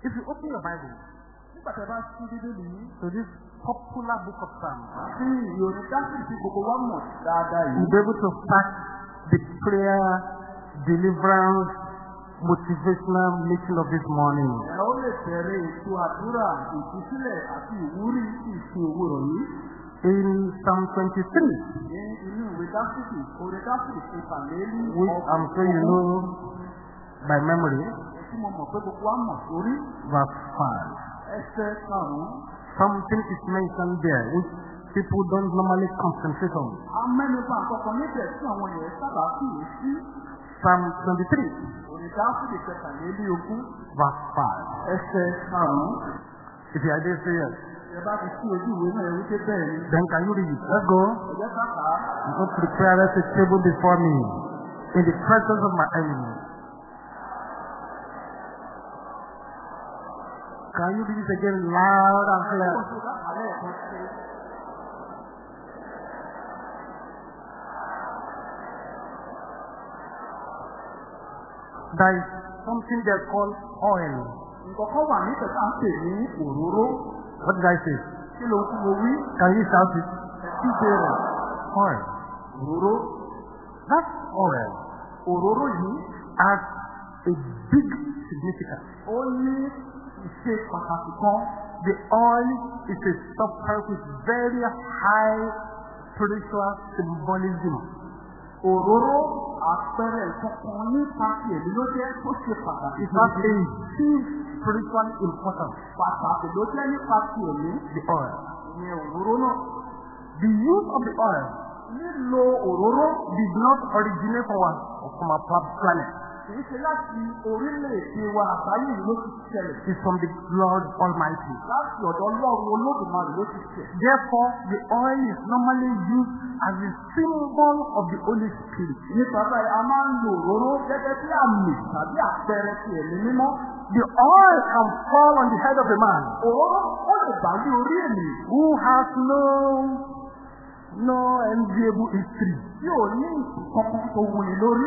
If you open your Bible, nígbà tí about bá To this popular book of Psalms. see Yorùbá sì ti gbogbo wa mọ̀ dáadáa yìí. You'll be able to start the prayer deliverance motivational meeting of this morning. In Psalm 23. Which I'm sure you know by memory tí mo mọ̀ pé gbogbo wa sórí. ẹsẹ̀ karùn-ún. something is mentioned there which people don't normally concentrate on. a mẹ́nuba àkọ́kọ́ níbẹ̀ tí àwọn èèyàn sábà kì í sí. Psalm twenty three. Onídàásílì kẹtàlélí ogún. verse five. ẹsẹ̀ karùn-ún. if you are there say yes. Ẹ̀bá ti sí ojú ìwé náà wípé bẹ́ẹ̀ ni. Then can you read it? Let's go. Ẹ̀jẹ̀ ká kà á. God prepareth a table before me in the presence of my enemies. Can you do this again loud and clear? There is something they call oil. Nǹkan wà ní kẹta ń What did I say? Kí ló ń Can you shout it? Ṣíṣe Oil. Òróró. That oil. Òróró has a big significance. Ó ṣe pàtàkì kan the oil is a substance with very high spiritual symbolism. Òróró àpẹẹrẹ ìtọ́kùn nípa ìlú ló jẹ́ tó ṣe pàtàkì. It has a huge spiritual importance. Pàtàkì ló jẹ́ nípa ti èmi. The oil. Ní òróró náà. The use of the oil. Lílo òróró did not originate from our planet kìí ṣe láti orílẹ̀-èdè wa àbáyé ló ti ṣẹlẹ̀. is from the Lord Almighty. láti ọ̀dọ̀ ọlọ́run olódùmarè ló ti ṣẹ̀. therefore the oil is normally used as a symbol of the Holy Spirit. nípa báyìí a máa ń lo òróró gẹ́gẹ́ bí àmì tàbí àpẹẹrẹ ti ẹ̀mí mímọ́. The oil can fall on the head of a man. Òróró ó lè bá ní orí ènìyàn. Who has no no enviable history. Yóò ní ìsìn tó wuli lórí.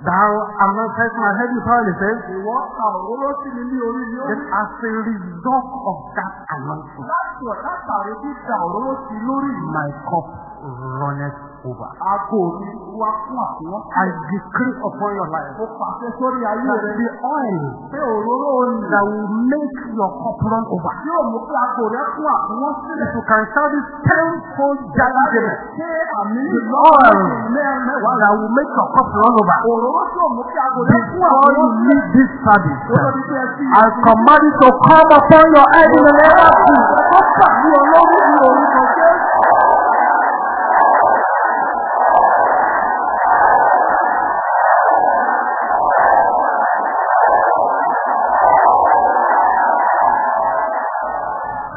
Thou am not person I heard you Paul says. Ìwọ àwòrán sí Then as a result of that announcement. Láti ọ̀dá tàbí dídá òróró sí lórí. My cup runneth over. I decree upon your life. That the oil. That will make your cup run over. Yóò mú kí aago rẹ If you can tell this tenfold giant payment. Ṣé àmì That will make your cup run over. Before you leave this service, I command you to come upon your head in the name of Jesus.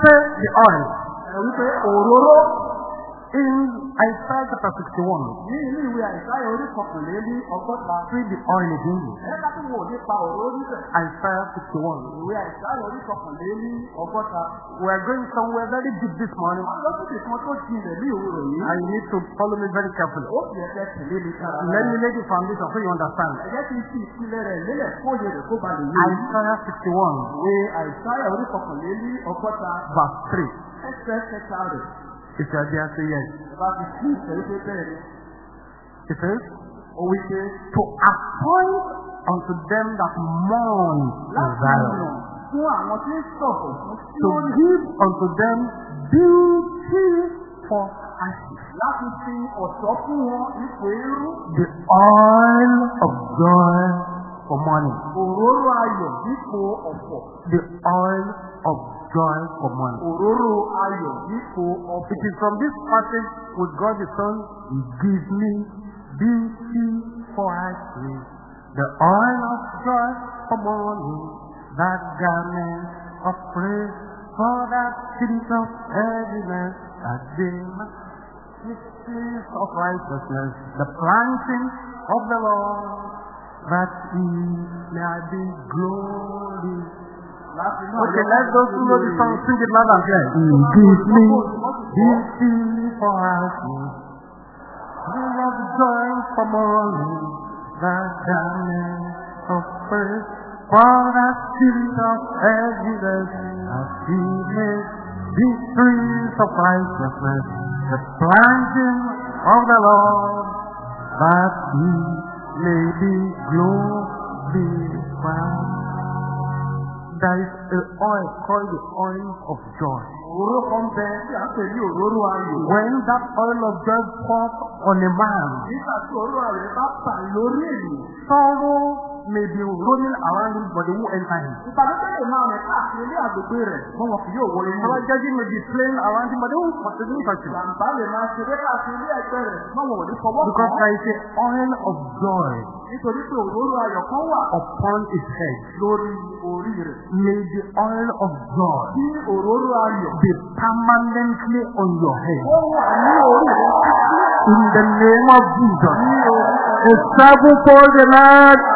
Say the oil chapter 61. Ní ilé ìwé Àìsáyà orí kọkànlé ní ọgọ́ta. Read the We are going somewhere very deep this morning. Àwọn And you need to follow me very carefully. Ó fi ẹ̀fẹ́ Let me lay the foundation so you understand. Ẹ̀jẹ̀ ti fi ìpìlẹ̀ rẹ̀ lélẹ̀ fóye rẹ̀ kó ba lè yé. Àìsáyà 61. Verse 3. Is your answer yes? It is to appoint unto them that mourn in Zion. To give unto them beauty for ashes. The oil of joy for money. Òróró ayọ̀ dípò ọ̀pọ̀. The oil of joy for money. ororo ayọ̀ dípò ọ̀pọ̀. It is from this passage with God the Son, He gives me beauty for ashes. The oil of joy for money. That garment of praise for that spirit of heaviness that they mysteries of righteousness, the planting of the Lord But he may be glorified. Okay, let those who know the song sing it loud and clear. Mm, he gives me beauty for ashes. We have joy for morning, the garment of praise. For the spirit of evidence has been made. These trees of righteousness, the planting of the Lord, that is may be glorified. There is a oil called the oil of joy. Òróró kan bẹ tí a pè ní When that oil of joy pour on a man. Nígbà tí òróró Sorrow may be roaming around him, but they won't enter him. Ìbàdókè lè máa rìn káàkiri ilé àgbègbè rẹ̀. Wọ́n wọ̀ fi yóò wọlé ní. Àwọn jẹ́jí may be playing around him, but they won't put it in touch him. Bàbá lè máa ṣeré káàkiri ilé ẹgbẹ́ rẹ̀. Wọ́n wọ̀ ní fọwọ́. Because there is a oil of joy. Nítorí pé òróró ayọ̀ kan wà. Upon his head. Lórí May the oil of joy. Be permanently on your head. In the name of Jesus. Ní orúkọ. A seven-fold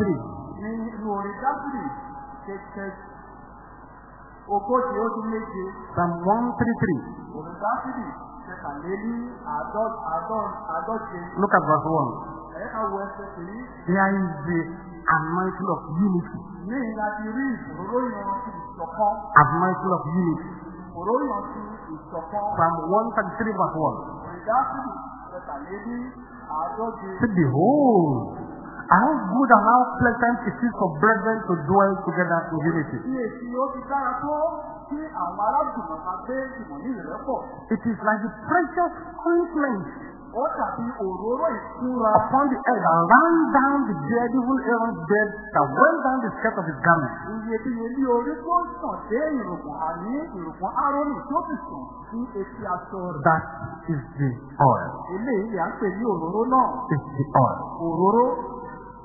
káfírì ní inú orin káfírì kẹkẹ ogójì ó psalm one three three orin káfírì kẹtàlélí àádọ́je look at verse one ẹ̀ka wo ẹsẹ̀ kìí. there is the anointing of unity. ní ìlàjì rí ìṣòro ìrántí ìṣọ̀kan. anointing of unity. ìṣòro ìrántí ìṣọ̀kan. psalm one thirty three verse one. orin káfírì kẹtàlélí àádọ́je. behold. How good and how pleasant it is for brethren to dwell together in unity. It is like the precious ointment upon the head and ran down the beard even Aaron's beard that went down the skirt of his garment. that is the oil. it's the oil.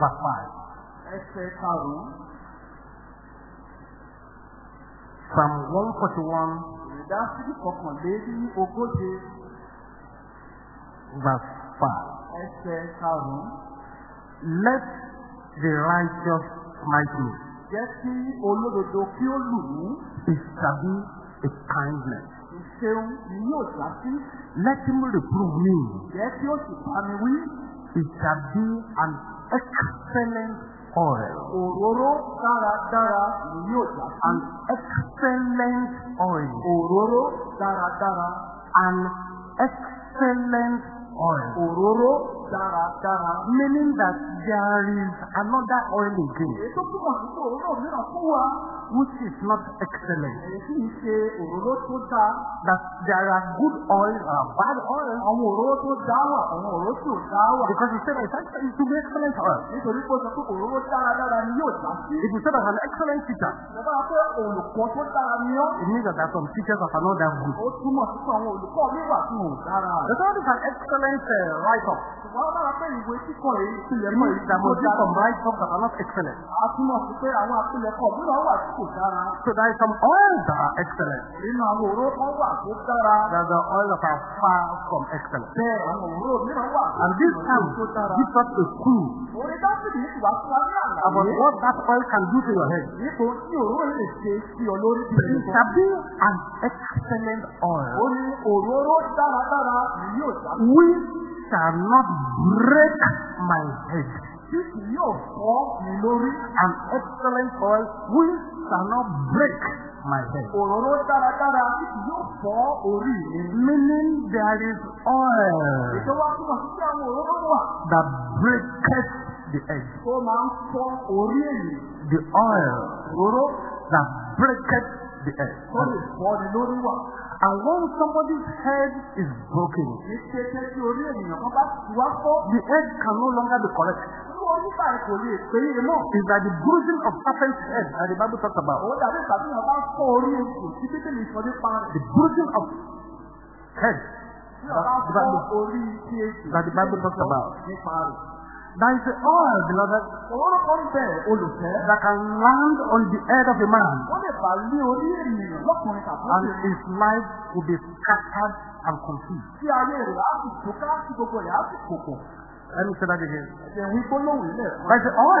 verse 5. Ẹsẹ̀ karùn-ún. Psalm 141. Ìdásí kọkànlélí ogóje. Verse 5. Ẹsẹ̀ karùn-ún. Let the righteous smite me. Jẹ́ kí olódodo kí ó lù mí. It shall be a kindness. Ìṣeun ni yóò dá sí. Let him reprove me. Jẹ́ kí ó sì bá mi wí. It shall be an excellent oil. Òróró dáradára ni yóò jà sí. An excellent oil. Òróró dáradára. An excellent oil. Òróró dáradára. Meaning that there is another oil again. Èso túmọ̀ sí òróró mìíràn fún wa which is not excellent. Èyí tí ń ṣe òróró tó dáa. That there are good oil and uh, bad oil. Àwọn òróró tó dáa wà, àwọn òróró tí ò dáa wà. Because he said it to be excellent oil. Nítorí pé ó sọ pé òróró dáradára ni yóò dá sí. If you said that an excellent teacher. Ìjọba pé olùkọ́ tó dára ni ọ́. It means that there are some teachers of another group. Ó túmọ̀ sí àwọn olùkọ́ mi wà tí ò dára. The third is an excellent uh, write-up. Ṣùgbọ́n ó dára ìwé kíkọ yìí tilẹ̀ mọ́ ìdàmọ́jà. It means that there are some write that are not excellent. A túmọ̀ sí pé àwọn àpilẹ̀kọ̀ mìíràn wà tí kò dára. So there is some oil that are excellent. Nínú àwọn òró kan wà tó dára. There the oil that are far from excellent. Bẹ́ẹ̀ àwọn òró mìíràn wà. And this time gives us a clue. Orí dáfídì ní ìwà fún ayé àná. About what that oil can do to your head. Nípo tí òró lè ṣe sí ọ lórí bí ẹni kan. Tàbí an excellent oil. Ó ní òróró dáradára yóò dá. We shall not break my head this yoke of lórí and excellent oil which cannot break my head. Òróró dáradára yóò fọ́ orí mi. Meaning there is oil. That breaketh the edge. Ó máa ń The oil. that breaketh the edge. Ó lè fọ́ ni lórí And when somebody's head is broken, the head can no longer be corrected. Is that the bruising of serpent's head that the Bible talks about? The bruising of head that, that, that the Bible talks about. There is oil, beloved. That can land on the head of a man. And his life will be scattered and confused. Let me say that again. Ẹ̀sìn There is oil.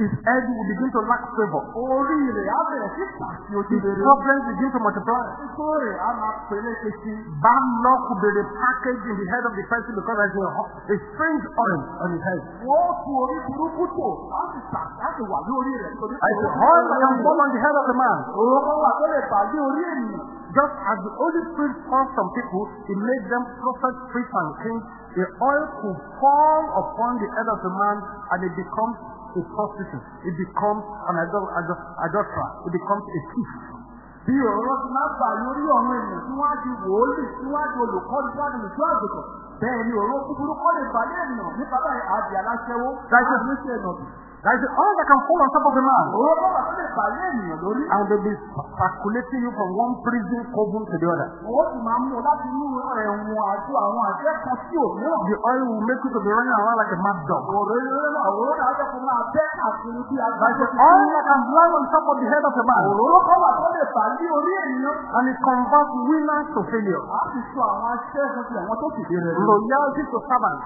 his head will begin to lack favor. Orí rẹ̀ á bẹ̀rẹ̀ sí tàbí ojú rere. Problems begin to multiply. Ìṣòro rẹ̀ á máa pèlè kejì. Bad luck will be in the head of the person because there is a, a strange oil on his head. Wọ́n tu orí burúkú tó láti tà láti wà lórí rẹ̀. I say, oil can fall on the head of the man. Òróró wà tó lè bà lé orí ènìyàn. Just as the Holy Spirit called some people, He makes them prophets, priests, and kings. The oil could fall upon the head of the man and it becomes is prostitute. It becomes an adult. Adult adulterer. It becomes a thief. Bí ọ̀rọ̀ ti máa bà lórí ọ̀run ènìyàn tí wọ́n á di wòólì tí wọ́n á di olùkọ́ níwájú ìjọ àgùntàn. Bẹ́ẹ̀ ni ọ̀rọ̀ búburú kọ́ lè bà lé ènìyàn nípa báyìí àbí aláṣẹ́wó. Dájọ́ ní ṣe ẹ̀nà bì. That is oil that can fall on top of a man. And they'll be circulating you from one prison coven to the other. The oil will make you to be running around like a mad dog. That is oil that can fly on top of the head of a man. And it converts winners to failure. Loyalty to servants.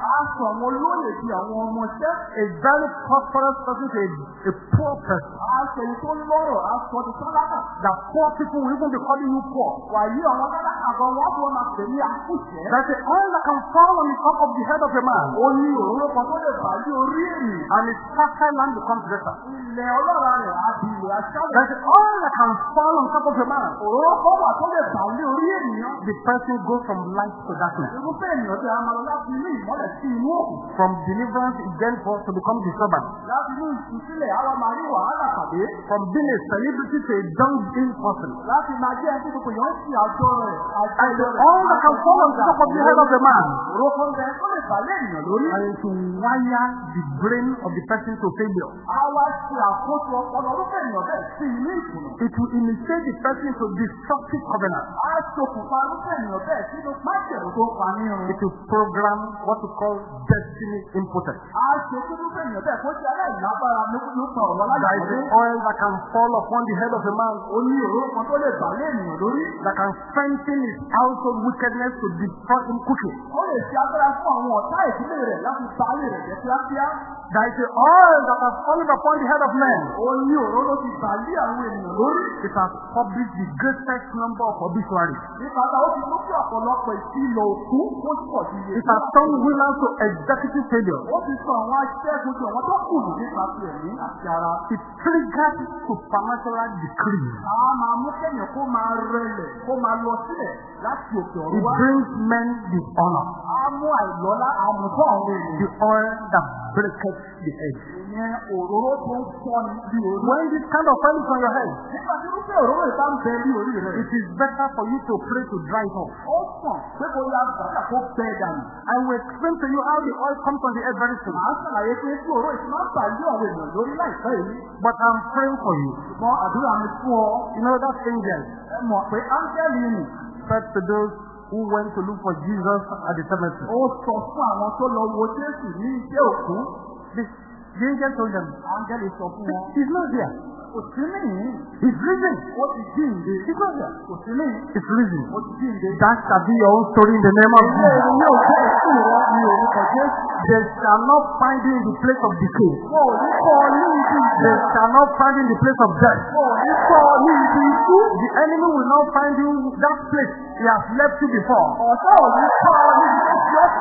A very prosperous person to a, a poor person. I say Aṣọ I lọ́rọ̀ aṣọ ti sálábà. That poor people will even be calling you poor. Wàyí ọ̀rọ̀ lára àgọ́ wọ́n bí wọ́n máa pè ní àkùsẹ́. That the oil that can fall on the top of the head of a man. O you, òróró kan tó lè bà And its fertile land becomes better. Ilẹ̀ ọlọ́ra That the that can fall on top of a man. Òróró kan wà tó lè bà ní The person goes from light to darkness. Irúfẹ́ ènìyàn ti a máa lọ láti ilé ìmọ́lẹ̀ sí inú From deliverance, again for to become disturbance mú ìtúsílẹ̀ àwọn máa rí wàhálà pàdé. From being a celebrity to a down-in person. Láti máa jẹ́ ẹni gbogbo yẹn fi àjọ rẹ̀. And the all that can follow is up of the head of the man. Rokon rẹ̀ lè bàlẹ́ ènìyàn lórí. And to wire the brain of the person to failure. Àwa ṣe àkóso ọpọlọ orúkọ ènìyàn bẹ́ẹ̀ sí ilé ìkùnà. It will initiate the person to destructive covenant. A ṣokùnfà orúkọ ènìyàn bẹ́ẹ̀ sínú májèlú tó pa ní irun. It will program what we call destiny impotence. A ṣokùnfà There is oil that can fall upon the head of a man. That can strengthen his household wickedness to destroy him quickly. There is oil that has fallen upon the head of men. It has published the greatest number of obituaries. It has turned winners to executive failure nípasẹ̀ It triggers supernatural decree. A máa mú It brings men the honor. The oil that breaks the head. When this kind of oil is on your head. It is better for you to pray to dry off. Ó sàn I will explain to you how the oil comes on the head very soon. But I'm praying for you. Mọ àdúrà mi fún ọ. In order to angel. Ẹ mọ̀ pé áńgẹ́lì ni. Said to those who went to look for Jesus at the cemetery. Ó sọ fún àwọn tó lọ wo Jésù ní iṣẹ́ òkú. The Angel told them. Angel is talking. fún He's not here. Kò sí mean? He's risen. Ó ti jíǹde. He's not here. Kò sí mean? He's risen. Ó ti jíǹde. That shall be your own story in the name of Jesus. They shall not find you in the place of decay. They shall not find you in the place of death. The enemy will not find you that place he has left you before. Ọ̀sẹ̀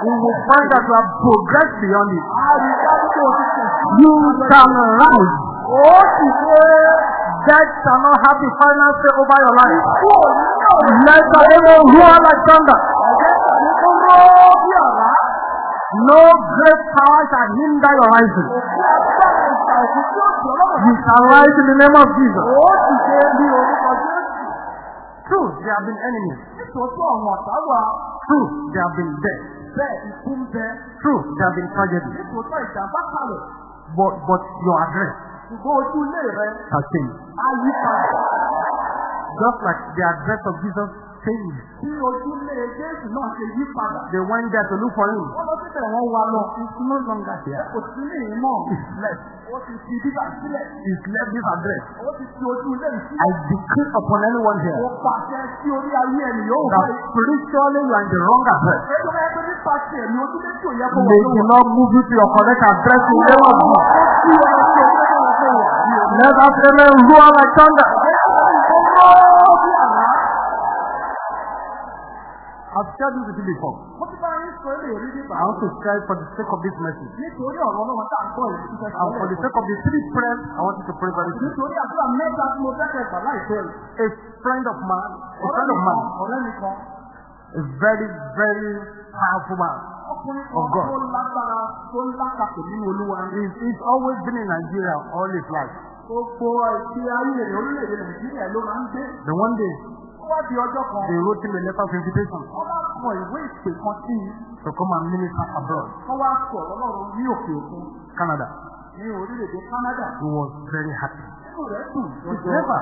We will find that you have progressed beyond it. You shall rise. Ó sì death shall not have the final say over your life. Let the evil roar like thunder. No great power shall hinder your life. You shall rise in the name of Jesus. True, they have been enemies. True, they have been dead. True, they have been tragedy. But but your address. Ṣùgbọ́n ojú ilé Has changed. Just like the address of Jesus changed. Tí ojúlé They went there to look for him. It's no longer there. Kò It's left. Ó ti fi this address. I decree upon anyone here. Mo pàṣẹ sí That spiritually you are in the wrong address. Ṣé ìjọba ẹgbẹ́ They do move you to your correct address in the Let us remain rural like thunder. I've shared this with you before. I want to share for the sake of this message. And for the sake of the three friends, I want you to pray for soon. A friend of man. a friend of man. A very very powerful man. Ọkùnrin kan tó He's always been in Nigeria all his life. The one day. They wrote him a letter of invitation. Wọ́n bá kọ ìwé ìpè kan To come and minister abroad. Wọ́n wá sọ ọlọ́run ní òkè Canada. Ní orílẹ̀ Canada. He was very happy. He never.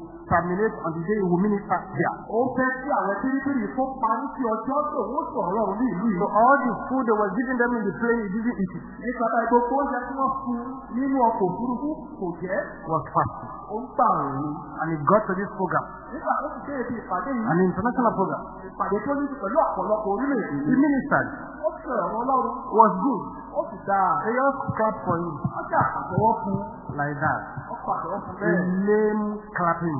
terminate on the day you will minister there. Ó fẹ́ kí àwọn Pírípírì kó parí sí ọjọ́ tó wọ́n sọ̀rọ̀ ní So all the food they were giving them in the plane he didn't eat it. Nípa báyìí gbogbo oúnjẹ tí wọ́n fún nínú ọkọ̀ òfurufú kò jẹ́. Was fasting. Ó ń And he got to this program. Nígbà An international program. Ìpàdé tó ní pẹ̀lú ọ̀pọ̀lọpọ̀ orílẹ̀-èdè. The minister. Was good. They just clap for him. Ó Like that. A lame clapping.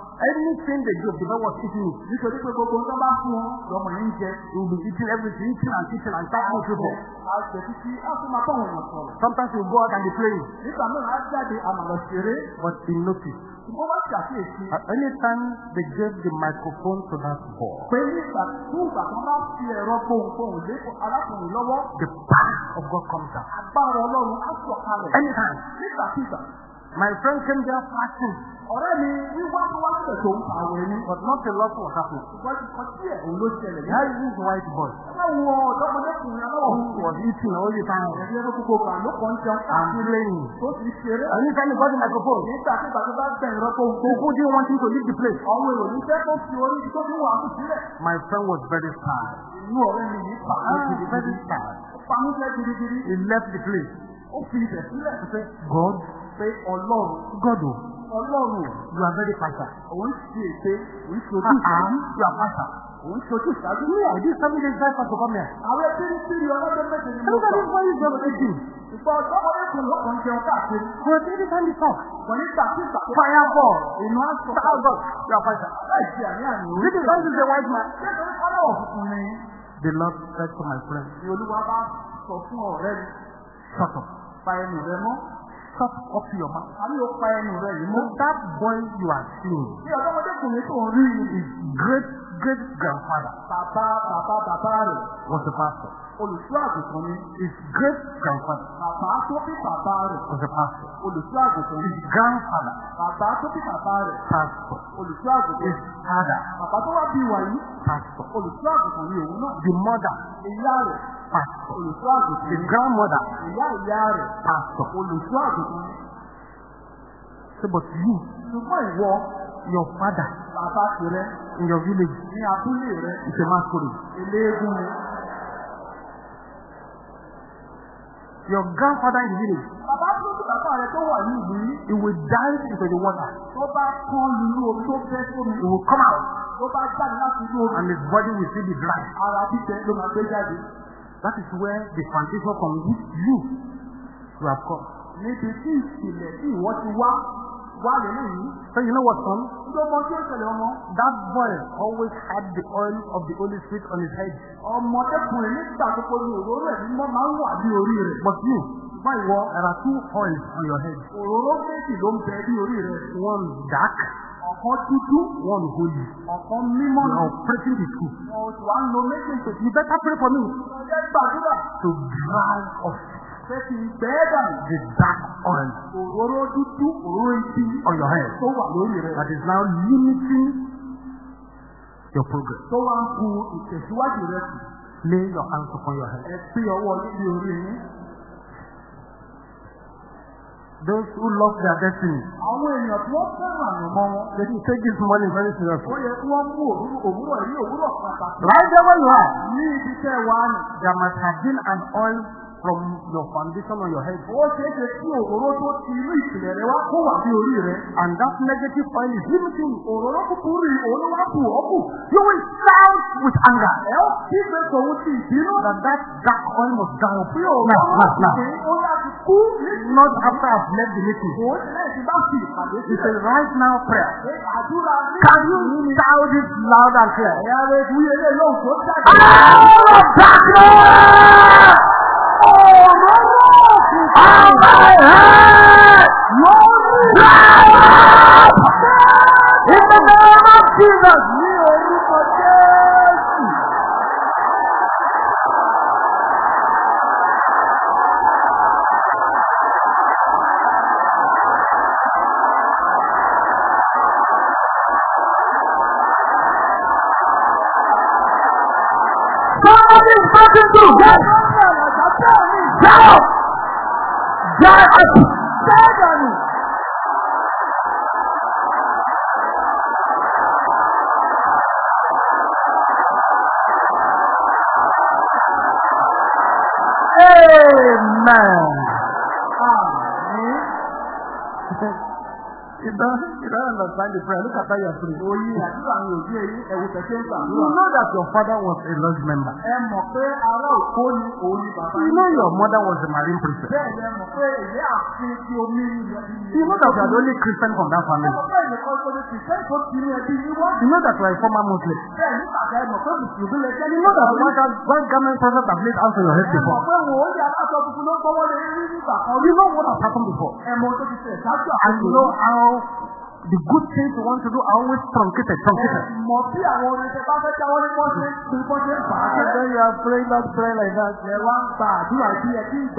anything they give the man was eating it nítorí pé gbogbo ń sábà fún un lọmọ yẹn ń jẹ you be eating everything eating and eating and start out people. àgbẹ̀bí tí a fún ma bọ̀ wọ̀nyàn sọ̀rọ̀. sometimes you go out and be playing. nígbà mìíràn á jáde àmàlà ṣeré. but he noticed. ṣùgbọ́n wá ṣàkíyèsí. at any time they gave the microphone to that boy. the power of God comes out. Any time. á sọ̀kalẹ̀. anytime. My friend came there fasting. Ọ̀rẹ́ mi ń wá wá lọ́dọ̀ tó ń pa àwọn ẹni. But not a lot will happen. Wọ́n ti kọ́ sí ẹ̀ òun ló ṣẹlẹ̀. That is his white boy. Ẹ wọ ọ̀dọ́mọdékùnrin aláwọ̀ fún wọn. Ọ̀dí ìtì náà ó lè fáwọn. Ẹ̀dí ẹ̀rọ gbogbo ló kàn jẹun káàkiri lẹ́yìn. Tó ti ṣeré. Àní sẹ́ni bọ́dí microphone. Nígbà tí bàbá bá bẹ̀rẹ̀ rọ́pò. Ogún dí wọn ti ń ní the place. Àwọn èrò ní fẹ́ tó fi orí tó fi wà sílẹ̀. My friend was very sad. Inú ọ̀rẹ́ mi yìí pa. He ah, was very sad. Pamúṣẹ́ He left the place. Ó fi ibẹ̀ sílẹ̀. God pé ọlọ́run gọ́dọ̀ ọlọ́run you are very pastor. òun ṣe ète òun ṣe ojú ìṣáájú ah, ah. you are partial. òun ṣe ojú ìṣáájú ní àìdí seven days before to come here. àwọn ẹbí ń bí ọlọ́dún méje ni mo sọ. everybody is very well to do. ìgbà ọ̀dọ́ ọ̀rẹ́kùn ló kàn jẹun káàkiri. for a very time before. kò ní gbà sí ìgbà. fireball inú aṣọ. thousand you are partial. láìsí àní àní òun. this is why this is a wise man. ṣé kò ní kọ́lọ́ òkùnkùn ni? the lord said to my friend. ìolúwa bá sọ fún ọ̀rẹ́ mi. sọ̀tọ̀. fa ẹnu rẹ mọ́ stop up your mouth. Àbí o pa ẹnu rẹ yìí That boy you are seeing. Ní is great great grandfather. Papa Papa Papa rẹ̀. Was a pastor. Olùṣọ́ àgùntàn ni. His great grandfather. Bàbá tó bí bàbá rẹ̀. Was a pastor. Olùṣọ́ àgùntàn ni. His grandfather. Bàbá tó bí bàbá rẹ̀. Pastor. Olùṣọ́ àgùntàn. His father. Bàbá tó wá bí wàyí. Pastor. Olùṣọ́ àgùntàn ni òun náà. The mother. Ìyá rẹ̀. Pastor. Olùṣọ́ àgùntàn. The grandmother. Ìyá ìyá rẹ̀. Pastor. Olùṣọ́ àgùntàn. Ṣé bọ̀ sí yìí? Ṣùgbọ́n ìwọ your father. Bàbá tirẹ̀. In your village. Ní abúlé rẹ̀. It's a masquerade. Eléégún ni. Your grandfather in the village. Bàbá tó ti bàbá rẹ̀ tó wà ní ìlú yìí. He will dive into the water. Tó bá kán lulú omi tó fẹ́ sómi. He will come out. Tó bá jáde láti inú omi. And his body will still be dry. Ara títẹ ló máa gbé jáde. That is where the foundation from which you, you have come. Níbi tí ìsìlẹ̀ tí ìwọ ti wá so you know what son. that boy always had the oil of the holy spirit on his head. but you my ìwọ there are two oils on your head. one dark. ọ̀kan one holy. ọ̀kan mímọ́. pressing the truth. you better pray for me. to drive off. Ṣé kì í bẹ́ẹ̀ dànù? The dark orange. Òróró dúdú. Òróró ibi. On your head. Tó wà lórí rẹ̀. That is now limiting your progress. Tó wá ń ku ìtẹ̀síwájú rẹ̀ kù. Lay your hands upon your head. Ẹ fi ọwọ́ lórí orí yín. Those who lost their destiny. Àwọn èèyàn tí wọ́n fẹ́ràn àyànmọ́ wọn. They didn't take this morning very seriously. Ó yẹ kí wọ́n mú òwúrọ̀ òwúrọ̀ yìí òwúrọ̀ pàtàkì. Right there where you are. Ní ibi tẹ́ wàá nì. There must have been an oil from your foundation on your head. Ó ṣe é ṣe kí òróró tó ti inú ìpìlẹ̀ rẹ wá kó wà bí orí rẹ. And that negative point is limiting òróró kúkúrú olówó kù ọkù. You will shout with anger. Ẹ ó kí pé tòun ti ìbínú. That that dark oil must down. Pé òróró náà náà náà. Ó láti kú. Not after I've left the meeting. Kò ó bá fi ìpàdé. It's a right now prayer. Àdúrà mi. Can you shout it loud and clear? Ẹ̀yà rẹ̀ wúyẹ̀lẹ̀ lóòótọ́ jáde. Ah! Darkness! my in the name of Jesus. Amen. Amen. Ibrahim was trying to pray. Look at how you are You know that your father was a lodge member. You know your mother was a marine priest. You know that you are the only Christian from that family. You know that you are a former Muslim. You know that one guy one government prophet have laid out on your head before. You know what has happened before. And you know how now The good things you want to do are always truncated, truncated. Eh, Mọ̀ sí àwọn oníṣẹ́ then you are praying that prayer like that. What I'm saying is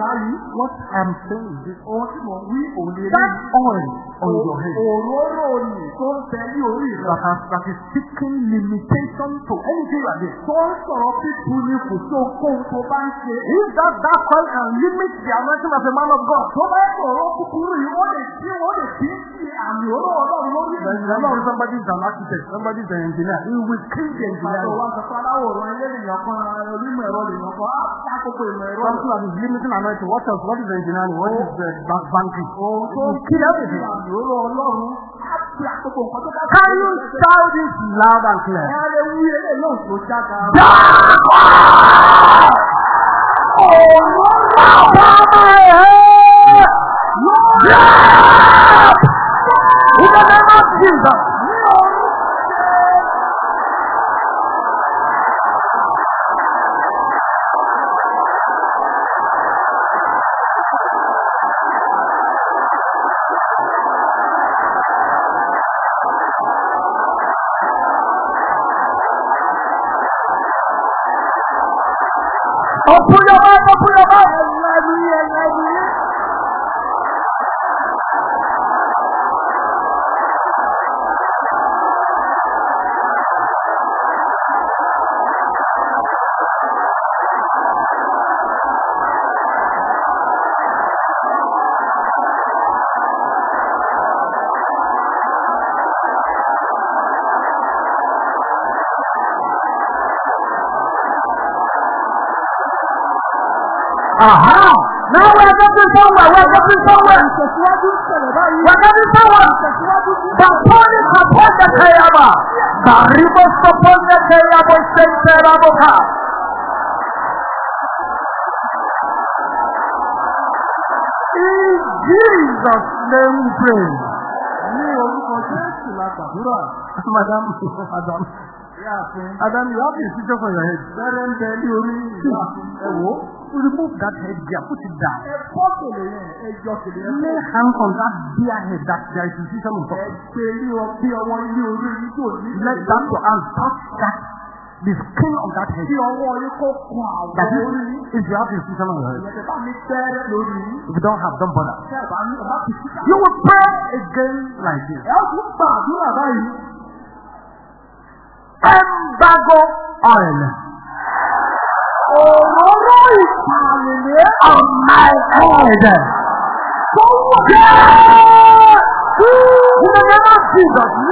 That oil on your head. Òróró ni tó ń bẹ ní orí rẹ̀. That has that is seeking limitation to anything like this. doing. Tó ń sọ̀rọ̀ pípú ni kò sí okòwò tó If that that oil can limit the anointing of a man of God. Tó bá ń sọ̀rọ̀ kúkúrú yìí, ó lè dín Ọlọ́run somebody is an architect, somebody is an engineer, he will kill the engineer. Àwọn akẹ́kọ̀ọ́ aláwòrán ilé ènìyàn kan, onímọ̀ ẹ̀rọ lè yàn kan, ah, á ìmọ̀ ẹ̀rọ. Something that is limiting and not what else, what is engineering, what is uh, banking? Ohun Can you shout this loud and clear? Ẹ lè wí eré Jesus somewhere, we're getting somewhere. We're getting somewhere. But Tony support the Kayaba. Karibo support the Kayabo, say Kayabota. In Jesus' name we pray. Ní orúkọ Jésù la gbàdúrà. Madam, Madam. Adam, you have a picture for your head. Bẹ́rẹ̀ ń bẹ ní orí ìlú. remove that head there, put it down. Lay hands on that beardhead that there is incision on top. Let that to hand touch that the skin of that head. That is, if you have incision on your head, if you don't have, don't bother. You will pray again like this. Embargo oil òróró ìsàlẹ̀ on my head. Tó wà. Jẹ́ in the name of Jesus.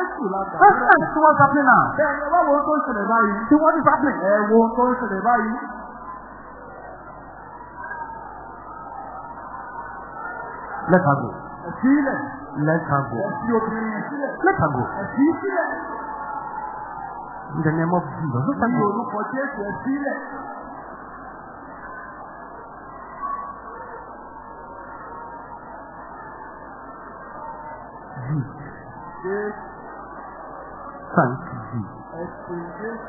Listen to what's happening now. Bẹ́ẹ̀ni, ọwọ́ wo tó ń ṣẹlẹ̀ báyìí? See what is happening? Ẹ wo tó ń ṣẹlẹ̀ báyìí? Let her go. Ẹ̀sílẹ̀. Let her go. Ẹ̀sí obìnrin ẹ̀sílẹ̀. Let her go. Ẹ̀sí sílẹ̀. In the name of Jesus. Ní orúkọ Jésù ẹ̀sílẹ̀. exclusive.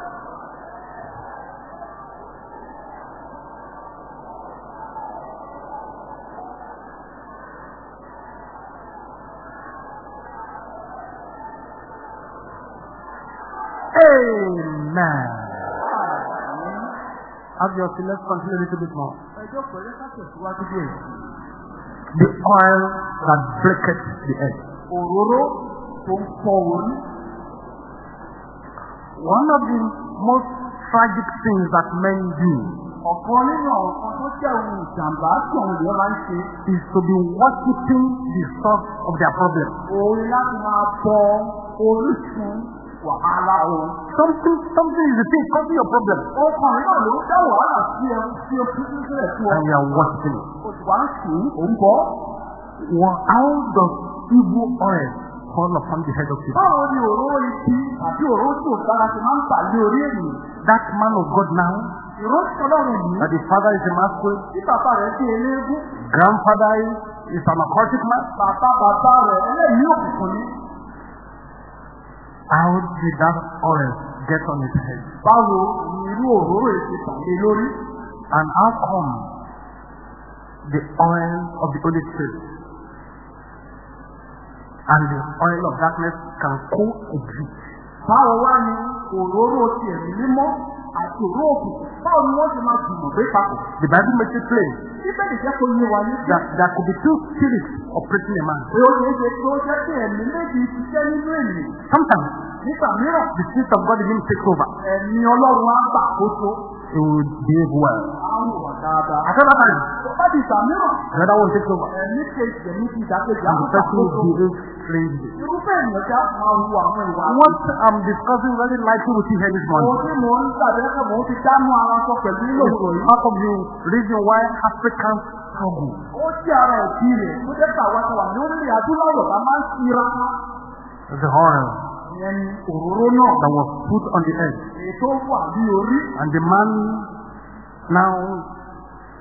Amen. Have your feet, let's continue a little bit more. The oil that breaketh the earth. Òróró tó ń One of the most tragic things that men do ọ̀kan nínú àwọn kan tó jẹ́ ohun ìjàmbá tí àwọn ènìyàn máa is to be worshipping the source of their problem. something something is the thing causing your problem. and we are worshipping. òṣùwà ń sùn òun how does evil oil fall upon the head of people? àti òró tí ò dára ti máa ń fà lé orí ènìyàn. that man of God now. ìròyìn ọlọ́run yìí. that his father is a masquerade. tí bàbá rẹ̀ ti eléégún. grandfather is an occultic man. Bàbá bàbá rẹ̀ ẹlẹ́yìn òkùnkùn ni. How did that oil get on his head? Báwo ni irú òróró èsì pàdé lórí? And how come the oil of the Holy Spirit and the oil of darkness can co-exist? báwo wá ni òróró ti ẹ̀mí mímọ́ àti òróró òkùnkùn báwo ni wọ́n ti máa jùmọ̀ gbé papọ̀. the bible makes it plain. bíbẹ̀ lè jẹ́ kó yé wa ní. that that could be two spirits operating a man. pé ó ṣe é ṣe jẹ́ pé ẹ̀mí méjì ṣiṣẹ́ nínú ènìyàn. sometimes nígbà mìíràn the spirit of God even takes over. ẹ̀mí ọlọ́run á gbà kóso. it will behave well. àwọn ọ̀dà dáadáa. àtọ́lá báyìí. Hadisa mìíràn. Another one takes over. Ẹ̀mí kejì ẹ̀mí ti ìdákejì àwọn ìṣàkóso. And the person behaves strangely. Irúfẹ́ ènìyàn tí a máa wo àwọn ìwà. What I'm discussing very likely with you here this morning. Mo ní mò ń tàbí lẹ́kọ̀ọ́ mò ń ti dánú ara sọ pẹ̀lú ilé ìwé. How come you reason why Africans struggle? Ó jẹ́ ara òbí rẹ̀. Mo jẹ́ pàwọ́ sọ wà ní orílẹ̀ adúláwọ̀ bá máa ń sira. The horn. Ẹni òróró náà. That was put on the head. Ètò wà ní orí. And the man now